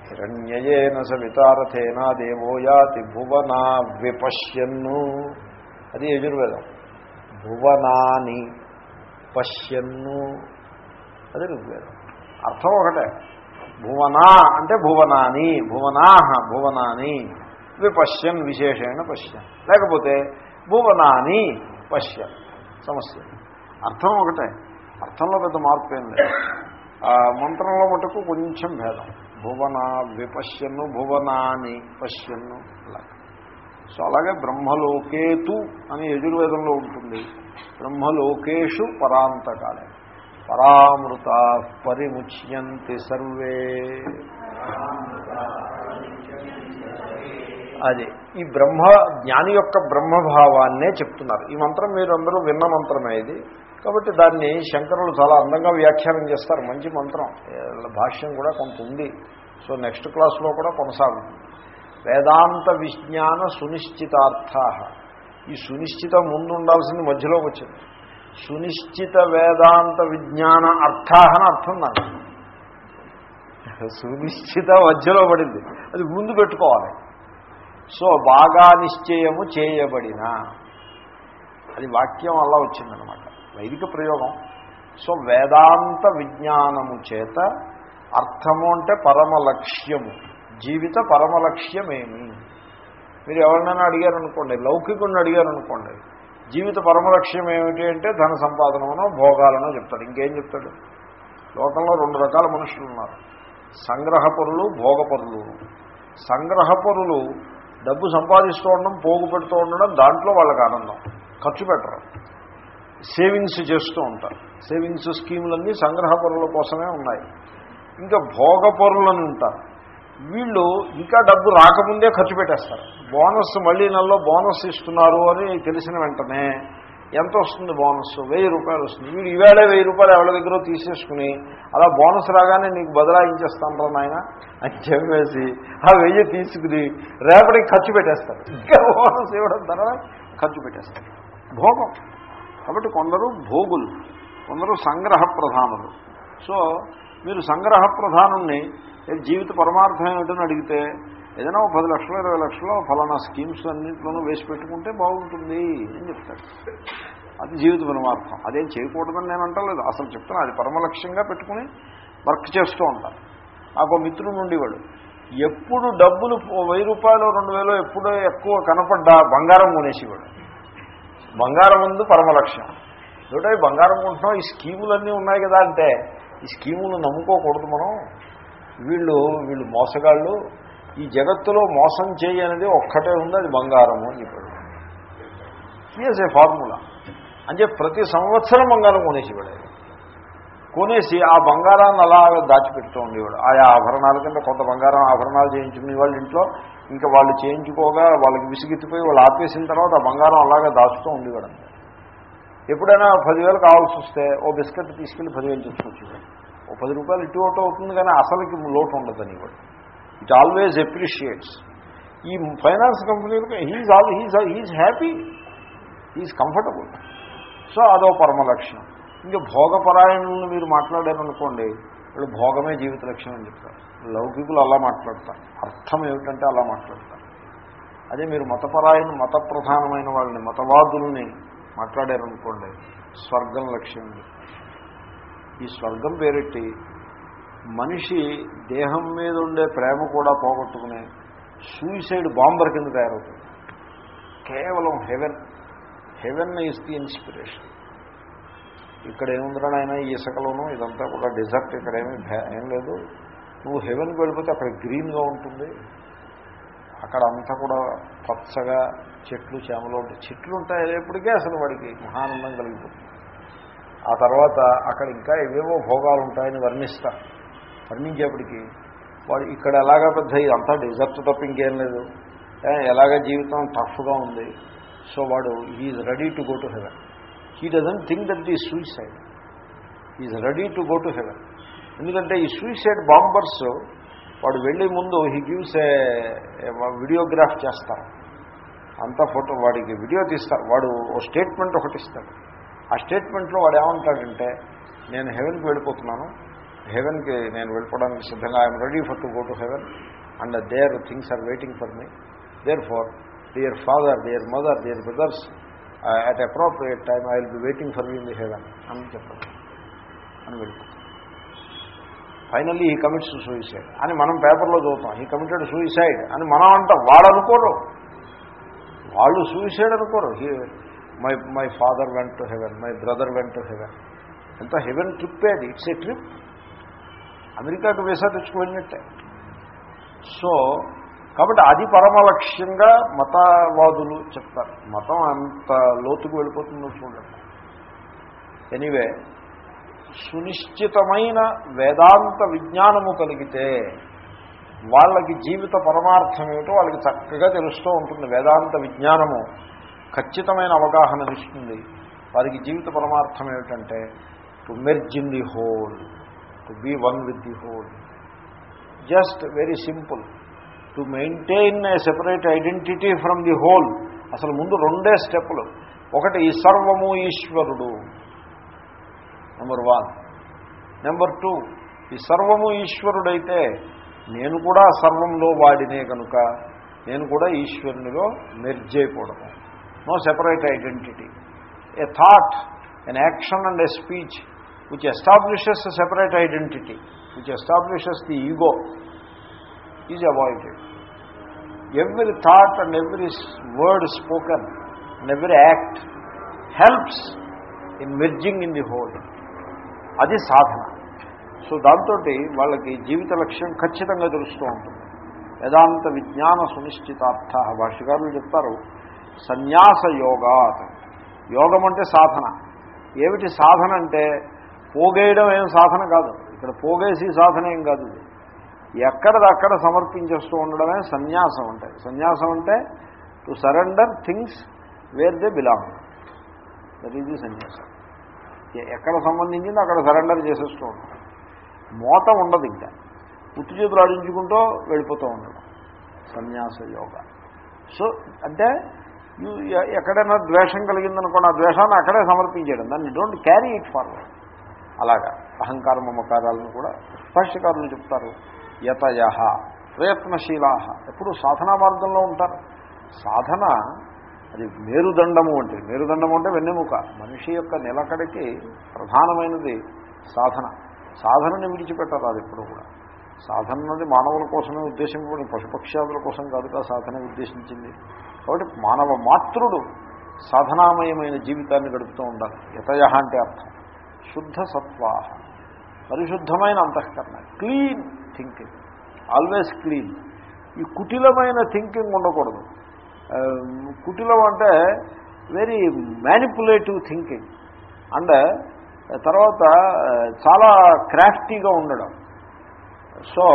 హిరణ్యయేన సవితార్థేనదేవో యాతి భువనా విపశ్యన్ను. అది యజుర్వేదం. భువనాని పశ్యన్ను. అది ఋగ్వేదం. అర్థం ఒకటే. భువనా అంటే భువనాని. భువనా భువనాని. విపశ్యన్ విశేషణ పశ్యన్. లేకపోతే భువనాని పశ్యన్. సమస్య. అర్థం ఒకటే. అర్థంలో పెద్ద మార్పు ఏం లేదు. మంత్రంలో మటుకు కొంచెం భేదం. భువనా విపశ్యన్ను భువనాని పశ్యన్ను అలాగే సో అలాగే బ్రహ్మలోకేతు అని యజుర్వేదంలో ఉంటుంది. బ్రహ్మలోకేషు పరాంతకాలే. పరామృత పరిముచ్యంతి సర్వే. అది. ఈ బ్రహ్మ జ్ఞాని యొక్క బ్రహ్మభావాన్నే చెప్తున్నారు. ఈ మంత్రం మీరందరూ విన్న మంత్రమే ఇది. కాబట్టి దాన్ని శంకరులు చాలా అందంగా వ్యాఖ్యానం చేస్తారు. మంచి మంత్రం. భాష్యం కూడా కొంత ఉంది. సో నెక్స్ట్ క్లాస్లో కూడా కొనసాగుతుంది. వేదాంత విజ్ఞాన సునిశ్చితార్థ. ఈ సునిశ్చిత ముందు ఉండాల్సింది మధ్యలోకి వచ్చింది. సునిశ్చిత వేదాంత విజ్ఞాన అర్థాహన అర్థం దాన్ని సునిశ్చిత మధ్యలో పడింది. అది ముందు పెట్టుకోవాలి. సో బాగా నిశ్చయము చేయబడిన. అది వాక్యం అలా వచ్చిందనమాట. వైదిక ప్రయోగం. సో వేదాంత విజ్ఞానము చేత అర్థము అంటే పరమ లక్ష్యము జీవిత పరమ లక్ష్యమేమి మీరు ఎవరినైనా అడిగారనుకోండి లౌకికుడిని అడిగారనుకోండి జీవిత పరమ లక్ష్యం ఏమిటి అంటే ధన సంపాదనమనో భోగాలనో చెప్తాడు. ఇంకేం చెప్తాడు? లోకంలో రెండు రకాల మనుషులు ఉన్నారు. సంగ్రహపరులు భోగపరులు సంగ్రహపరులు డబ్బు సంపాదిస్తూ ఉండడం పోగు పెడుతూ ఉండడం దాంట్లో వాళ్ళకి ఆనందం. ఖర్చు పెట్టరు. సేవింగ్స్ చేస్తూ ఉంటారు. సేవింగ్స్ స్కీములన్నీ సంగ్రహపరుల కోసమే ఉన్నాయి. ఇంకా భోగ భోగపరులని ఉంటారు. వీళ్ళు ఇంకా డబ్బు రాకముందే ఖర్చు పెట్టేస్తారు. బోనస్ మళ్ళీ నెలలో బోనస్ ఇస్తున్నారు అని తెలిసిన వెంటనే ఎంత వస్తుంది బోనస్? వెయ్యి రూపాయలు వస్తుంది. వీడు ఈవేళే వెయ్యి రూపాయలు ఎవరి దగ్గర తీసేసుకుని అలా బోనస్ రాగానే నీకు బదలాయించేస్తాను రా నాయన? అని చెప్పేసి ఆ వెయ్యి తీసుకుని రేపటికి ఖర్చు పెట్టేస్తారు. ఇంకా బోనస్ ఇవ్వడం తర్వాత ఖర్చు పెట్టేస్తారు. భోగం. కాబట్టి కొందరు భోగులు కొందరు సంగ్రహ ప్రధానులు సో మీరు సంగ్రహ ప్రధానుణ్ణి జీవిత పరమార్థం ఏమిటని అడిగితే ఏదైనా ఒక పది లక్షలు ఇరవై లక్షలు ఫలానా స్కీమ్స్ అన్నింటిలోనూ వేసి పెట్టుకుంటే బాగుంటుంది అని చెప్తాడు అది జీవిత పరమార్థం. అదేం చేయకూడదని నేను అంటలేదు. అసలు చెప్తాను అది పరమలక్ష్యంగా పెట్టుకుని వర్క్ చేస్తూ ఉంటాను నాకు మిత్రుడు ఉండేవాడు. ఎప్పుడు డబ్బులు వెయ్యి రూపాయలు రెండు వేలు ఎప్పుడో ఎక్కువ కనపడ్డా బంగారం కొనేసేవాడు. బంగారం ముందు పరమలక్ష్యం ఏమిటో బంగారం కొంటున్నాం ఈ స్కీములన్నీ ఉన్నాయి కదా అంటే ఈ స్కీములు నమ్ముకోకూడదు మనం. వీళ్ళు వీళ్ళు మోసగాళ్ళు ఈ జగత్తులో మోసం చేయనిది ఒక్కటే ఉంది అది బంగారము అని చెప్పాడు. హీఎస్ ఏ ఫార్ములా అంటే ప్రతి సంవత్సరం బంగారం కొనేసేవాడు కొనేసి ఆ బంగారాన్ని అలా దాచిపెడుతూ ఉండేవాడు. ఆయా ఆభరణాల కింద కొంత బంగారం ఆభరణాలు చేయించుకునే వాళ్ళ ఇంట్లో ఇంకా వాళ్ళు చేయించుకోగా వాళ్ళకి విసిగెత్తిపోయి వాళ్ళు ఆపేసిన తర్వాత ఆ బంగారం అలాగే దాచుతూ ఉండేవాడు ఎప్పుడైనా పదివేలు కావాల్సి వస్తే ఓ బిస్కెట్ తీసుకెళ్ళి పదివేలు తీసుకొచ్చేవాడు. ఓ పది రూపాయలు ఇటు ఒకటి అవుతుంది కానీ అసలుకి లోటు ఉండదని ఇవాడు ఇట్ ఆల్వేజ్ అప్రిషియేట్స్ ఈ ఫైనాన్స్ కంపెనీలకు he's all he's he's happy he's comfortable so అదో పరమ లక్షణం. ఇంకా భోగపరాయణులను మీరు మాట్లాడారనుకోండి వాళ్ళు భోగమే జీవిత లక్ష్యం అని చెప్తారు. లౌకికులు అలా మాట్లాడతారు. అర్థం ఏమిటంటే అలా మాట్లాడతారు. అదే మీరు మతపరాయణ మత ప్రధానమైన వాళ్ళని మతవాదుల్ని మాట్లాడారనుకోండి స్వర్గం లక్ష్యం ఈ స్వర్గం పేరెట్టి మనిషి దేహం మీద ఉండే ప్రేమ కూడా పోగొట్టుకునే సూసైడ్ బాంబర్ కింద తయారవుతుంది. కేవలం heaven. Heaven is the inspiration. ఇక్కడ ఏముందిరా ఆయన ఈ ఇసుకలోనూ ఇదంతా కూడా డిజర్ట్ ఇక్కడ ఏమి ఏం లేదు. నువ్వు హెవెన్కి వెళ్ళిపోతే అక్కడ గ్రీన్గా ఉంటుంది. అక్కడ అంతా కూడా పచ్చగా చెట్లు చేమలు ఉంటాయి. చెట్లు ఉంటాయి ఎప్పటికే అసలు వాడికి మహానందం కలిగిపోతుంది. ఆ తర్వాత అక్కడ ఇంకా ఏవేవో భోగాలు ఉంటాయని వర్ణిస్తా. వర్ణించేప్పటికీ వాడు ఇక్కడ ఎలాగా పెద్ద ఇదంతా డిజర్ట్ తప్ప ఇంకేం లేదు. ఎలాగ జీవితం టఫ్గా ఉంది. సో వాడు is ready to go to heaven he doesn't think that ఈ suicide is ready to go to heaven ఎందుకంటే ఈ సూసైడ్ బాంబర్స్ వాడు వెళ్ళే ముందు హీ గివ్స్ ఏ వీడియోగ్రాఫ్ చేస్తారు. అంతా ఫోటో వాడికి వీడియో తీస్తారు వాడు ఓ స్టేట్మెంట్ ఒకటి ఇస్తాడు. ఆ స్టేట్మెంట్లో వాడు ఏమంటాడంటే నేను హెవెన్కి వెళ్ళిపోతున్నాను. హెవెన్కి నేను వెళ్ళిపోవడానికి సిద్ధంగా I'm ready for to go to heaven and there things are waiting for me there for dear father dear mother dear brothers at appropriate time I will be waiting for you in the heaven అని చెప్పాడు. అని వెళ్ళిపోతాం finally ఈ commits suicide అని మనం పేపర్లో చదువుతాం ఈ కమిటెడ్ సూయిసైడ్ అని మనం అంటాం. వాడు అనుకోరు. వాళ్ళు సూయిసైడ్ అనుకోరు. My my father went to heaven my brother went to heaven ఎంత హెవెన్ ట్రిప్ అది. ఇట్స్ ఏ ట్రిప్ అమెరికాకు వీసా తెచ్చుకు వెళ్ళినట్టే సో కాబట్టి అది పరమ లక్ష్యంగా మతవాదులు చెప్తారు. మతం అంత లోతుకు వెళ్ళిపోతుందో చూడండి. ఎనీవే సునిశ్చితమైన వేదాంత విజ్ఞానము కలిగితే వాళ్ళకి జీవిత పరమార్థం ఏమిటో వాళ్ళకి చక్కగా తెలుస్తూ ఉంటుంది. వేదాంత విజ్ఞానము ఖచ్చితమైన అవగాహన ఇస్తుంది. వారికి జీవిత పరమార్థం ఏమిటంటే to merge in the whole to be one with the whole just very simple to maintain a separate identity from the whole అసలు ముందు రెండే స్టెప్పులు. ఒకటి ఈ సర్వము ఈశ్వరుడు. నెంబర్ వన్ నెంబర్ టూ ఈ సర్వము ఈశ్వరుడైతే నేను కూడా సర్వంలో వాడినే కనుక నేను కూడా ఈశ్వరునిలో మెర్జ్ అయిపోవడము no separate identity a thought an action and a speech which establishes separate identity which establishes the ego is avoided every thought and every word spoken and every act helps in merging in the whole అది సాధన. So దాంతో వాళ్ళకి జీవిత లక్ష్యం ఖచ్చితంగా తెలుస్తూ ఉంటుంది. వేదాంత విజ్ఞాన సునిశ్చితార్థ భాష్యకారులు చెప్తారు సన్యాస యోగాత్. యోగం అంటే సాధన. ఏమిటి సాధన అంటే పోగేయడం ఏం సాధన కాదు. ఇక్కడ పోగేసి సాధన ఏం కాదు. ఇది ఎక్కడదక్కడ సమర్పించేస్తూ ఉండడమే సన్యాసం అంటే. సన్యాసం అంటే to surrender things where they belong that is the sannyasam ఎక్కడ సంబంధించింది అక్కడ సరెండర్ చేసేస్తూ ఉంటాం మోత ఉండదు ఇంకా. ఉత్తి చేతులు ఆడించుకుంటూ వెళ్ళిపోతూ ఉండడం. సన్యాస యోగ. సో అంటే ఎక్కడైనా ద్వేషం కలిగిందనుకోండి ఆ ద్వేషాన్ని అక్కడే సమర్పించేయడం. దాన్ని డోంట్ క్యారీ ఇట్ ఫార్వర్డ్ అలాగా. అహంకార మమకారాలను కూడా స్పష్టకారులు చెప్తారు. యతయ ప్రయత్నశీలా. ఎప్పుడు సాధనా మార్గంలో ఉంటారు. సాధన అది మేరుదండము అంటే మేరుదండము అంటే వెన్నెముక. మనిషి యొక్క నిలకడికి ప్రధానమైనది సాధన. సాధనని విడిచిపెట్టారు అది ఎప్పుడు కూడా. సాధన అన్నది మానవుల కోసమే ఉద్దేశింపబడి పశుపక్ష్యాదుల కోసం కాదుగా సాధన ఉద్దేశించింది. కాబట్టి మానవ మాతృడు సాధనామయమైన జీవితాన్ని గడుపుతూ ఉండాలి. యతయ అంటే అర్థం. శుద్ధ సత్వాహ పరిశుద్ధమైన అంతఃకరణ. క్లీన్ థింకింగ్ ఆల్వేస్ క్లీన్ ఈ కుటిలమైన థింకింగ్ ఉండకూడదు. కుటిలం అంటే వెరీ మ్యానిపులేటివ్ థింకింగ్ అండ్ తర్వాత చాలా క్రాఫ్టీగా ఉండడం. సో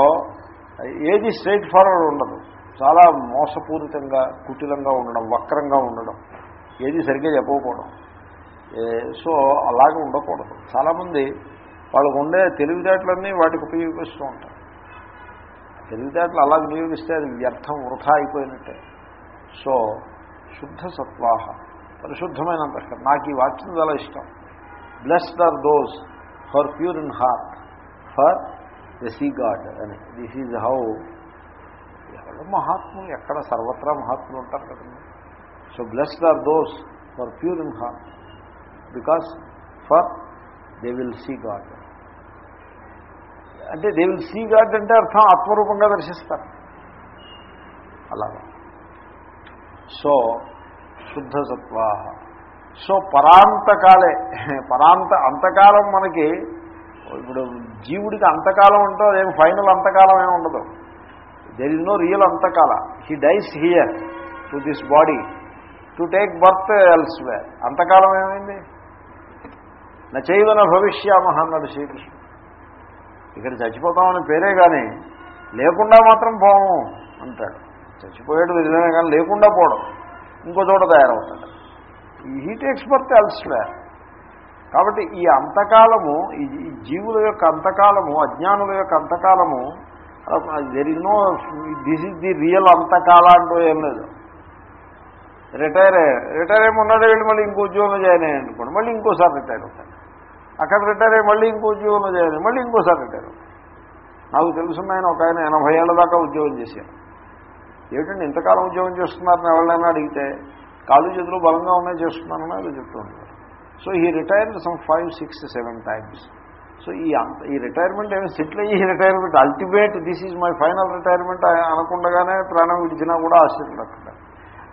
ఏది స్ట్రైట్ ఫార్వర్డ్ ఉండదు. చాలా మోసపూరితంగా కుటిలంగా ఉండడం వక్రంగా ఉండడం. ఏది సరిగ్గా చెప్పకపోవడం. సో అలాగే ఉండకూడదు. చాలామంది వాళ్ళకు ఉండే తెలివితేటలన్నీ వాటికి ఉపయోగిస్తూ ఉంటారు. తెలివితేటలు అలా వినియోగిస్తే అది వ్యర్థం వృధా అయిపోయినట్టే. సో శుద్ధ సత్వాహ పరిశుద్ధమైన అంతఃకరణ నాకు ఈ వాక్యం చాలా ఇష్టం. Blessed are those for pure in heart for they see God అని. దిస్ ఈజ్ హౌ ఎవరు మహాత్ములు ఎక్కడ సర్వత్రా మహాత్ములు ఉంటారు కదండి. So blessed are those for pure in heart because for they will see God అంటే దే విల్ సీ గాడ్ అంటే అర్థం ఆత్మరూపంగా దర్శిస్తారు. అలాగా. సో శుద్ధ సత్వా సో పరాంతకాలే పరాంత అంతకాలం మనకి ఇప్పుడు జీవుడికి అంతకాలం ఉంటుందో అదేమి ఫైనల్ అంతకాలం ఏమి ఉండదు. There is no real అంతకాల. He dies here to this body to take birth elsewhere అంతకాలం ఏమైంది? నచైవన భవిష్యామహ అన్నాడు శ్రీకృష్ణుడు. ఇక్కడ చచ్చిపోతామని పేరే కానీ లేకుండా మాత్రం పోము అంటాడు. చచ్చిపోయాడు నిజమే కానీ లేకుండా పోవడం. ఇంకో చోట తయారవుతాడు. హీ టేక్స్ బర్త్ ఎల్స్వేర్ కాబట్టి ఈ అంతకాలము ఈ జీవుల యొక్క అంతకాలము అజ్ఞానుల యొక్క అంతకాలము there is no this is the real అంతకాల అంటూ ఏం లేదు. రిటైర్ అయ్యారు రిటైర్ అయ్యి ఉన్నాడు వెళ్ళి మళ్ళీ ఇంకో ఉద్యోగం జాయిన్ అయ్యాను అనుకోండి. మళ్ళీ ఇంకోసారి రిటైర్ అవుతాడు. అక్కడ రిటైర్ అయ్యి మళ్ళీ ఇంకో ఉద్యోగంలో చేయాలి మళ్ళీ ఇంకోసారి రిటైర్ నాకు తెలుసున్న ఆయన ఒక ఆయన ఎనభై ఏళ్ళ దాకా ఉద్యోగం చేశారు. ఏమిటండి ఇంతకాలం ఉద్యోగం చేస్తున్నారని ఎవరైనా అడిగితే కాలు చేతులు బలంగా ఉన్నాయి చేస్తున్నానని అది చెప్తూ ఉంటారు. సో ఈ retired some five six seven times so ఈ అంత ఈ రిటైర్మెంట్ ఏమి సెటిల్ అయ్యి retirement ultimate this is my final retirement అనకుండగానే ప్రాణం విడిచినా కూడా ఆశ్చర్యపడకుండా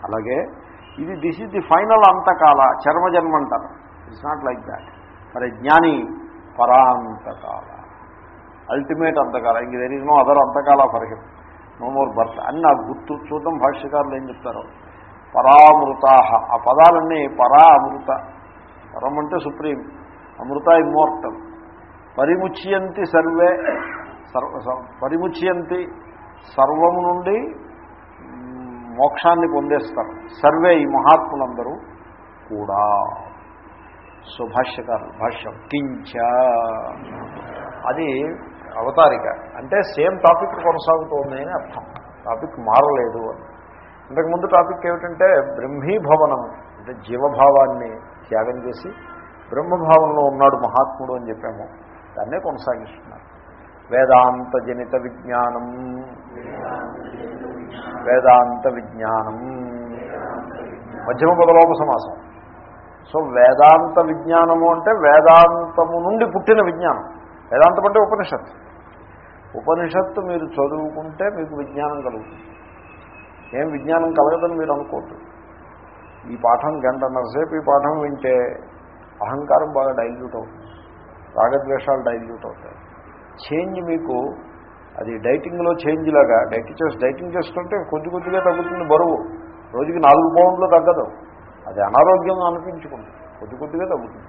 అలాగే ఇది దిస్ ఈజ్ ది ఫైనల్ అంతకాల చర్మజన్మ అంటారు ఇట్స్ నాట్ లైక్ దాట్ మరి జ్ఞాని పరాంతకాల. అల్టిమేట్ అంతకాల. ఇంక there is no other అంతకాల for him no more birth అని నాకు గుర్తు చూడడం భాష్యకారులు ఏం చెప్తారు. పరామృతాహ. ఆ పదాలన్నీ పరా అమృత పరం అంటే సుప్రీం. అమృత ఇమ్మోర్టల్ పరిముచ్యంతి సర్వే సర్వ పరిముచ్యంతి సర్వము నుండి మోక్షాన్ని పొందేస్తారు. సర్వే ఈ మహాత్ములందరూ కూడా. సుభాష్యకారు భాష్యం. కించ. అది అవతారిక. అంటే సేమ్ టాపిక్ కొనసాగుతోంది అని అర్థం. టాపిక్ మారలేదు అని. ఇంతకుముందు టాపిక్ ఏమిటంటే బ్రహ్మీభవనం అంటే జీవభావాన్ని త్యాగం చేసి బ్రహ్మభావంలో ఉన్నాడు మహాత్ముడు అని చెప్పాము. దాన్నే కొనసాగిస్తున్నారు. వేదాంత జనిత విజ్ఞానం. వేదాంత విజ్ఞానం మధ్యమ పదలోప సమాసం. సో వేదాంత విజ్ఞానము అంటే వేదాంతము నుండి పుట్టిన విజ్ఞానం. వేదాంతం అంటే ఉపనిషత్తు. ఉపనిషత్తు మీరు చదువుకుంటే మీకు విజ్ఞానం కలుగుతుంది. ఏం విజ్ఞానం కలగదని మీరు అనుకోవద్దు ఈ పాఠం గంటన్నరసేపు ఈ పాఠం వింటే అహంకారం బాగా డైల్యూట్ అవుతుంది. రాగద్వేషాలు డైల్యూట్ అవుతాయి. చేంజ్ మీకు అది డైటింగ్లో చేంజ్ లాగా డైట్ చేసి డైటింగ్ చేస్తుంటే కొద్ది కొద్దిగా తగ్గుతుంది బరువు. రోజుకి నాలుగు పౌండ్లు తగ్గదు. అది అనారోగ్యం అనిపించుకుంటుంది. కొద్ది కొద్దిగా తగ్గుతుంది.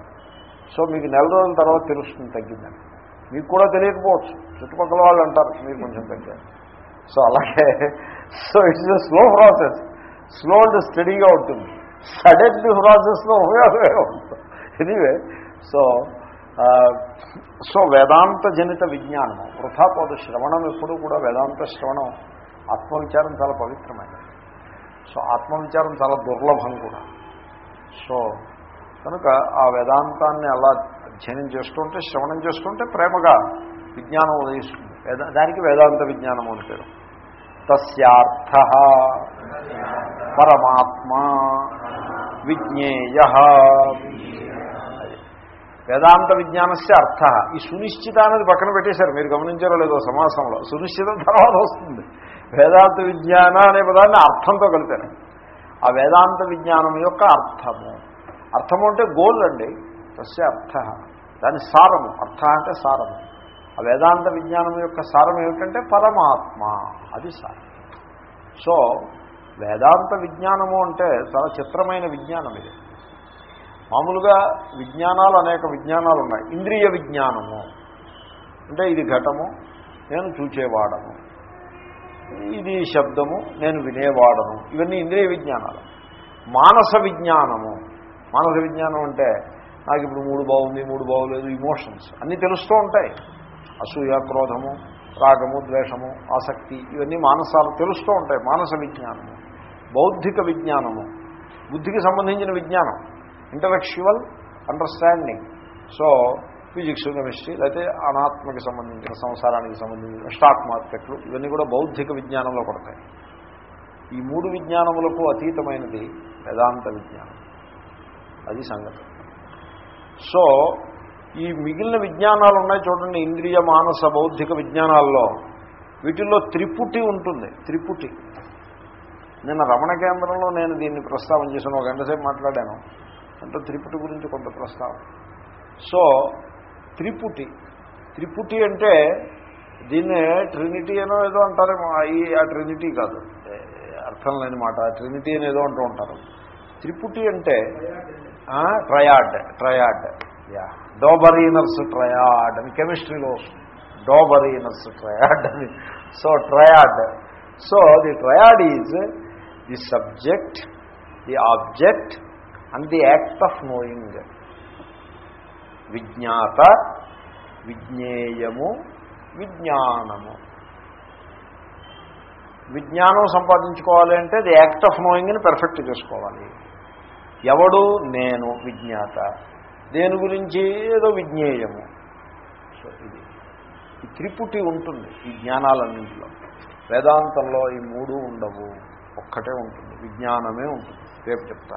సో మీకు నెల రోజుల తర్వాత తెలుస్తుంది తగ్గిందని. మీకు కూడా తెలియకపోవచ్చు. చుట్టుపక్కల వాళ్ళు అంటారు మీరు కొంచెం తగ్గారు. సో అలాగే so it's a slow process slow and స్టడీగా ఉంటుంది. సడన్ ప్రాసెస్లో ఉపయోగమే ఉంటుంది ఎనీవే సో సో వేదాంత జనిత విజ్ఞానము వృథాపోదు శ్రవణం ఎప్పుడూ కూడా వేదాంత శ్రవణం ఆత్మవిచారం చాలా పవిత్రమైనది. సో ఆత్మవిచారం చాలా దుర్లభం కూడా. సో కనుక ఆ వేదాంతాన్ని అలా అధ్యయనం చేస్తుంటే శ్రవణం చేస్తుంటే ప్రేమగా విజ్ఞానం ఉదయిస్తుంది. దానికి వేదాంత విజ్ఞానం అని పేరు. తస్యార్థ. పరమాత్మ విజ్ఞేయ. వేదాంత విజ్ఞానస్య అర్థ. ఈ సునిశ్చిత అనేది పక్కన పెట్టేశారు. మీరు గమనించారో లేదో సమాసంలో. సునిశ్చితం తర్వాత వస్తుంది. వేదాంత విజ్ఞాన అనే పదాన్ని అర్థంతో కలిపారు. ఆ వేదాంత విజ్ఞానం యొక్క అర్థము. అర్థము అంటే గోల్ అండి. తస్య అర్థ. దాని సారము. అర్థ అంటే సారము. ఆ వేదాంత విజ్ఞానం యొక్క సారం ఏమిటంటే పరమాత్మ. అది సారం. సో వేదాంత విజ్ఞానము అంటే చాలా చిత్రమైన విజ్ఞానం ఇది. మామూలుగా విజ్ఞానాలు అనేక విజ్ఞానాలు ఉన్నాయి ఇంద్రియ విజ్ఞానము. అంటే ఇది ఘటము నేను చూచేవాడము. ఇది శబ్దము నేను వినేవాడను. ఇవన్నీ ఇంద్రియ విజ్ఞానాలు. మానస విజ్ఞానము. మానస విజ్ఞానం అంటే నాకు ఇప్పుడు మూడు బాగుంది మూడు బాగులేదు ఇమోషన్స్ అన్నీ తెలుస్తూ ఉంటాయి. అసూయ క్రోధము రాగము ద్వేషము ఆసక్తి ఇవన్నీ మానసాలు తెలుస్తూ ఉంటాయి. మానస విజ్ఞానము. బౌద్ధిక విజ్ఞానము. బుద్ధికి సంబంధించిన విజ్ఞానం. Intellectual understanding so physics chemistry లేకపోతే అనాత్మకి సంబంధించిన సంసారానికి సంబంధించిన స్టాక్ మార్కెట్లు ఇవన్నీ కూడా బౌద్ధిక విజ్ఞానంలో పడతాయి. ఈ మూడు విజ్ఞానములకు అతీతమైనది వేదాంత విజ్ఞానం. అది సంగతి. సో ఈ మిగిలిన విజ్ఞానాలు ఉన్నాయి చూడండి ఇంద్రియ మానస బౌద్ధిక విజ్ఞానాల్లో. వీటిల్లో త్రిపుటి ఉంటుంది త్రిపుటి. నిన్న రమణ కేంద్రంలో నేను దీన్ని ప్రస్తావన చేశాను ఒక గంట సేపు మాట్లాడాను. అంటే త్రిపుటి గురించి కొంత ప్రస్తావన. సో త్రిపుటి. త్రిపుటి అంటే దీన్ని ట్రినిటీ అనో ఏదో అంటారేమో ఈ ఆ ట్రినిటీ కాదు. అర్థం లేని మాట. ట్రినిటీ అని ఏదో అంటూ ఉంటారు. త్రిపుటి అంటే triad triad. Yeah. Dobereiner's triad అని కెమిస్ట్రీలో వస్తుంది. డోబరీనర్స్ ట్రయాడ్ అని. So triad. So the triad is the subject the object and the act of knowing. విజ్ఞాత విజ్ఞేయము విజ్ఞానము. విజ్ఞానం సంపాదించుకోవాలి అంటే ది యాక్ట్ ఆఫ్ నోయింగ్ని పెర్ఫెక్ట్ చేసుకోవాలి. ఎవడు? నేను విజ్ఞాత. దేని గురించి? ఏదో విజ్ఞేయము. సో ఇది. ఈ త్రిపుటి ఉంటుంది ఈ జ్ఞానాలన్నింటిలో. వేదాంతంలో ఈ మూడు ఉండవు. ఒక్కటే ఉంటుంది. విజ్ఞానమే ఉంటుంది. రేపు చెప్తా.